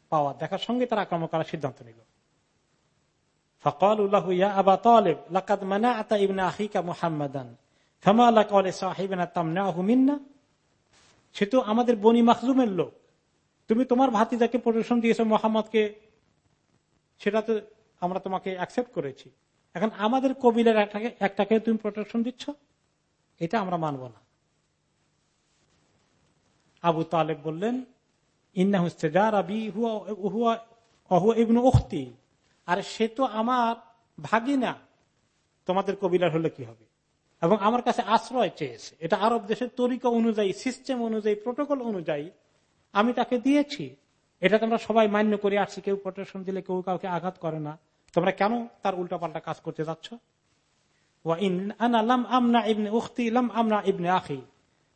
B: পাওয়া, দেখার সঙ্গে তারা আক্রমণ করার সিদ্ধান্ত নিল। সে তো আমাদের বনি মাহজুমের লোক। তুমি তোমার ভাতিজাকে প্রদর্শন দিয়েছ মোহাম্মদকে। সেটা তো আমরা তোমাকে অ্যাকসেপ্ট করেছি। এখন আমাদের কবিলের একটাকে তুমি প্রোটেকশন দিচ্ছ? এটা আমরা মানব না। আবু তালেব বললেন আর সে তো আমার ভাগিনা। তোমাদের কবিলার হলে কি হবে? এবং আমার কাছে আশ্রয় চেয়েছে। এটা আরব দেশের তরিকা অনুযায়ী সিস্টেম অনুযায়ী প্রোটোকল অনুযায়ী আমি তাকে দিয়েছি। এটা তোমরা সবাই মান্য করে আসছি। কেউ প্রোটেকশন দিলে কেউ কাউকে আঘাত করে না। তোমরা কেন তার উল্টা পাল্টা কাজ করতে যাচ্ছ?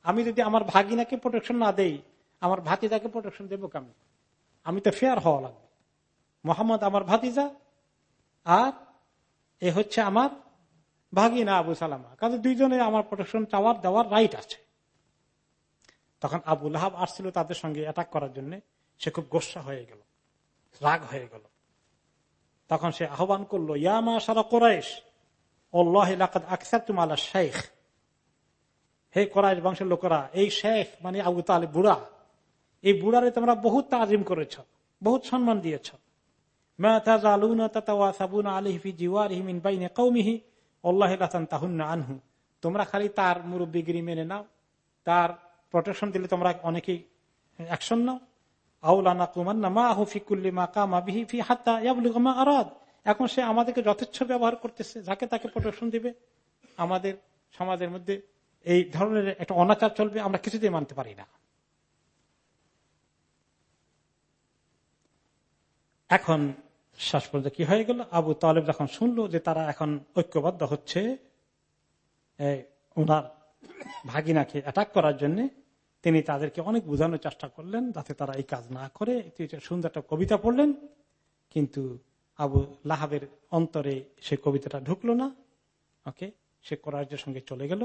B: আমি যদি আমার ভাগিনাকে প্রোটেকশন না দেই আমার ভাতিজাকে প্রোটেকশন দেবো কেমন? আমি তো ফেয়ার হওয়া লাগবে। মোহাম্মদ আমার ভাতিজা, আর এ হচ্ছে আমার ভাগিনা আবু সালামা। কাজে দুইজনে আমার প্রোটেকশন চাওয়ার দেওয়ার রাইট আছে। তখন আবুল হাব আসছিল তাদের সঙ্গে অ্যাটাক করার জন্য। সে খুব গোসা হয়ে গেল, রাগ হয়ে গেল। তখন সে আহ্বান করল ইয়ামা সারা কোরাইশ হে কোরআশ বংশের লোকেরা, এই শেখ মানে আবু তালে বুড়া। এই বুড়ারে তোমরা বহুত তাজিম করেছ, বহুত সম্মান দিয়েছ। আনহু। তোমরা খালি তার মুরব্বীগিরি মেনে নাও, তার প্রোটেকশন দিলে তোমরা অনেকেই অ্যাকশন নাও। এখন সে আমাদেরকে যথেচ্ছ ব্যবহার করতেছে, যাকে তাকে প্রোটেকশন দিবে। আমাদের সমাজের মধ্যে এই ধরনের একটা অনাচার চলবে, আমরা কিছুতেই মানতে পারি না। এখন শেষ পর্যন্ত কি হয়ে গেল? আবু তালেব যখন শুনলো যে তারা এখন ঐক্যবদ্ধ হচ্ছে ওনার ভাগিনাকে অ্যাটাক করার জন্য, তিনি তাদেরকে অনেক বোঝানোর চেষ্টা করলেন যাতে তারা এই কাজ না করে। সুন্দর একটা কবিতা পড়লেন, কিন্তু আবু লাহাবের অন্তরে সে কবিতাটা ঢুকলো না। ওকে? সে কোরআজের সঙ্গে চলে গেল।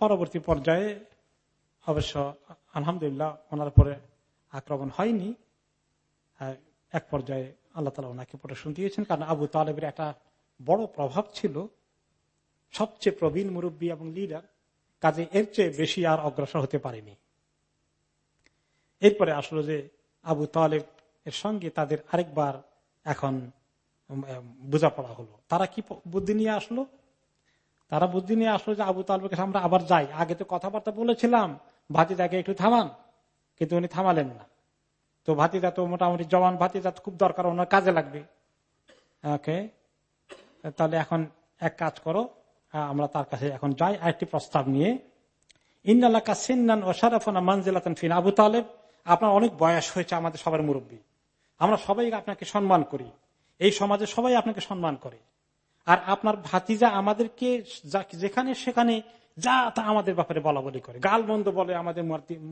B: পরবর্তী পর্যায়ে অবশ্য আলহামদুলিল্লাহ ওনার পরে আক্রমণ হয়নি। এক পর্যায়ে আল্লাহ তালা ওনাকে প্রদর্শন দিয়েছেন। কারণ আবু তালেবের একটা বড় প্রভাব ছিল সবচেয়ে প্রবীণ মুরব্বী এবং লিডার কাজে এর চেয়ে বেশি আর অগ্রসর হতে পারেনি। এরপরে আসলো যে আবু তালেব এর সঙ্গে তাদের আরেকবার এখন বোঝাপড়া হলো। তারা কি বুদ্ধি নিয়ে আসলো? তারা বুদ্ধি নিয়ে আসলো যে আবু তালবের আমরা আবার যাই। আগে তো কথাবার্তা বলেছিলাম ভাতিদাকে একটু থামান, কিন্তু উনি থামালেন না। তো ভাতিদা তো মোটামুটি জওয়ান ভাতিদা খুব দরকার, ওনার কাজে লাগবে। ওকে তাহলে এখন এক কাজ করো আমরা তার কাছে এখন যাই, আরেকটি প্রস্তাব নিয়ে। সিন্নান ও ফিন আবু তালেব। আপনার অনেক বয়স হয়েছে আমাদের সবার মুরব্বী। আমরা সবাই আপনাকে সম্মান করি। এই সমাজে সবাই আপনাকে সম্মান করে। আর আপনার ভাতিজা আমাদেরকে যেখানে সেখানে যা তা আমাদের ব্যাপারে বলা বলি করে। গাল মন্দ বলে আমাদের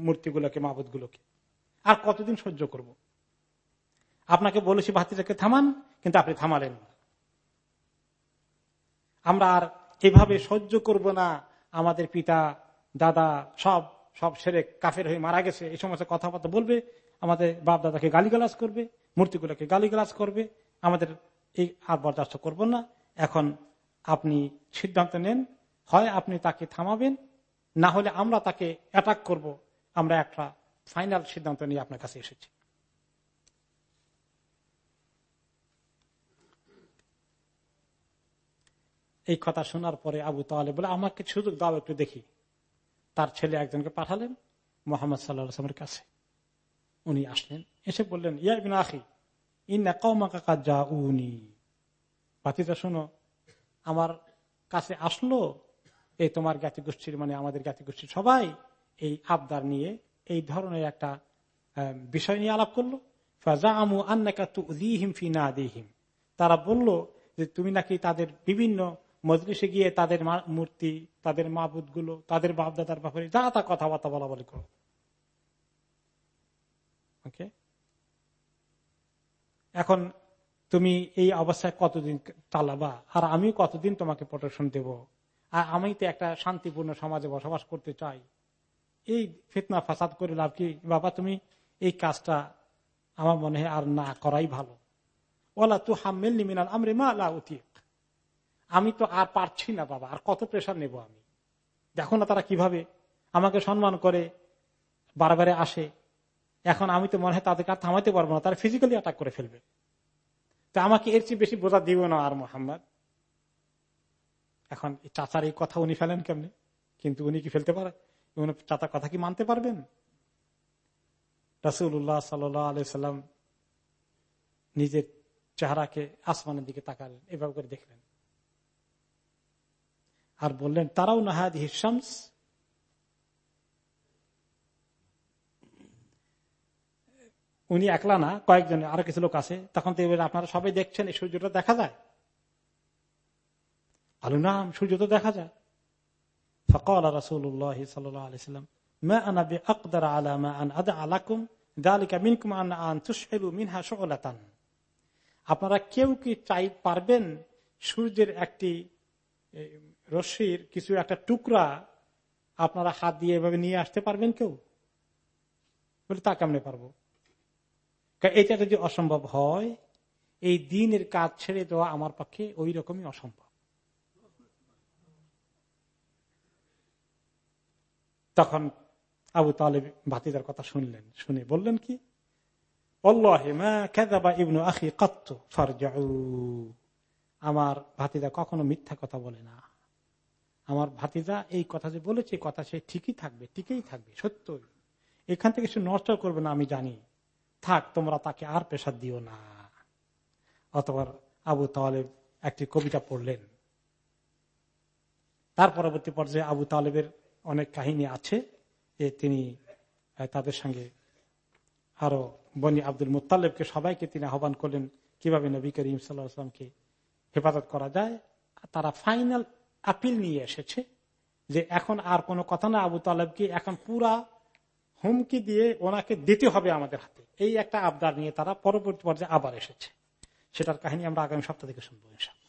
B: মূর্তিগুলোকে মাবুদ গুলোকে আর কতদিন সহ্য করব। আপনাকে বলেছি, ভাতিজাকে থামান, কিন্তু আপনি থামালেন আমরা আর এভাবে সহ্য করব না। আমাদের পিতা, দাদা সব সব সেরে কাফের হয়ে মারা গেছে। এই সমস্ত কথাবার্তা বলবে, আমাদের বাপ দাদাকে গালিগালাজ করবে, মূর্তিগুলোকে গালিগালাজ করবে। আমাদের এই আর বরদাস্ত করব না। এখন আপনি সিদ্ধান্ত নেন, হয় আপনি তাকে থামাবেন, না হলে আমরা তাকে অ্যাটাক করব। আমরা একটা ফাইনাল সিদ্ধান্ত নিয়ে আপনার কাছে এসেছি। এই কথা শোনার পরে আবু তাহলে বলে, আমাকে সুযোগ দাও একটু দেখি। তার ছেলে একজনকে পাঠালেন মোহাম্মদ সাল্লাহামের কাছে। উনি আসলেন, এসে বললেন ইয়াবিন আখি, ইন্না কৌমা কাকা যা উনি বাতিটা শোনো, আমার কাছে আসলো এই তোমার জ্ঞাতি গোষ্ঠীর মানে আমাদের জ্ঞাতি গোষ্ঠীর সবাই এই আবদার নিয়ে এই ধরনের একটা বিষয় নিয়ে আলাপ করল। তারা বলল যে তুমি নাকি তাদের বিভিন্ন মজলিসে গিয়ে তাদের মূর্তি, তাদের মাবুদগুলো তাদের বাপদাদার ব্যাপারে যা তা কথাবার্তা বলা বলি করো। ওকে এখন তুমি এই অবস্থায় কতদিন চালাবা আর আমি কতদিন তোমাকে প্রোটেকশন দেব? আর আমি তো একটা শান্তিপূর্ণ সমাজে বসবাস করতে চাই। এই ফিতনা ফাসাদ করে লাভ কি? বাবা, তুমি এই কাজটা আমার মনে হয় আর না করাই ভালো। ওলা তু হামেল নিমিনাল আমরে মা আল্লাহ আমি তো আর পারছি না বাবা, আর কত প্রেশার নেব আমি? দেখো না তারা কীভাবে আমাকে সম্মান করে, বারবারে আসে। এখন আমি তো মনে হয় তাদেরকে আর থামাইতে পারব না, তারা ফিজিক্যালি অ্যাটাক করে ফেলবে। তো আমাকে এর চেয়ে বেশি বোঝা দিব না আর মোহাম্মদ। এখন চাচার এই কথা উনি ফেলেন কেমনি? কিন্তু উনি কি ফেলতে পারে? চাচার কথা কি মানতে পারবেন? রাসুল্লাহ সাল্লাম নিজের চেহারাকে আসমানের দিকে তাকালেন, এভাবে করে দেখলেন। আর বললেন, তারাও নাহাদ হিসামস উনি একলা না, কয়েকজন, আরও কিছু লোক আছে। তখন তো আপনারা সবাই দেখছেন, এই সূর্যটা দেখা যায়। আলু নাম, সূর্য তো দেখা যায়। ফকল রাসুল্লাহ সাল্লাম আপনারা কেউ কি চাই পারবেন সূর্যের একটি রশ্মির কিছু একটা টুকরা আপনারা হাত দিয়ে এভাবে নিয়ে আসতে পারবেন কেউ? বলে, তা কেমনে পারব? এটা যদি অসম্ভব হয়, এই দিনের কাজ ছেড়ে দেওয়া আমার পক্ষে ওই রকমই অসম্ভব। তখন আবু তালেব ভাতিদার কথা শুনলেন। শুনে বললেন কি? আমার ভাতিদা কখনো মিথ্যা কথা বলে না। আমার ভাতিজা এই কথা যে বলেছে কথা সে ঠিকই থাকবে ঠিকই থাকবে সত্য এখান থেকে সে নষ্ট করবে না, আমি জানি। থাক, তোমরা তাকে আর পেশাদ দিও না। অথবা আবু তালেব একটি কবিতা পড়লেন। তার পরবর্তী পর্যায়ে আবু তালেবের অনেক কাহিনী আছে যে তিনি তাদের সঙ্গে আরও বনি আব্দুল মুতালেবকে সবাইকে তিনি আহ্বান করলেন, কীভাবে নবী করিম সাল্লাহামকে হেফাজত করা যায়। তারা ফাইনাল আপিল নিয়ে এসেছে যে এখন আর কোনো কথা না, আবু তালেবকে এখন পুরা হুমকি দিয়ে ওনাকে দিতে হবে আমাদের হাতে। এই একটা আবদার নিয়ে তারা পরবর্তী পর্যায়ে আবার এসেছে। সেটার কাহিনী আমরা আগামী সপ্তাহ থেকে শুনব ইনশাল্লাহ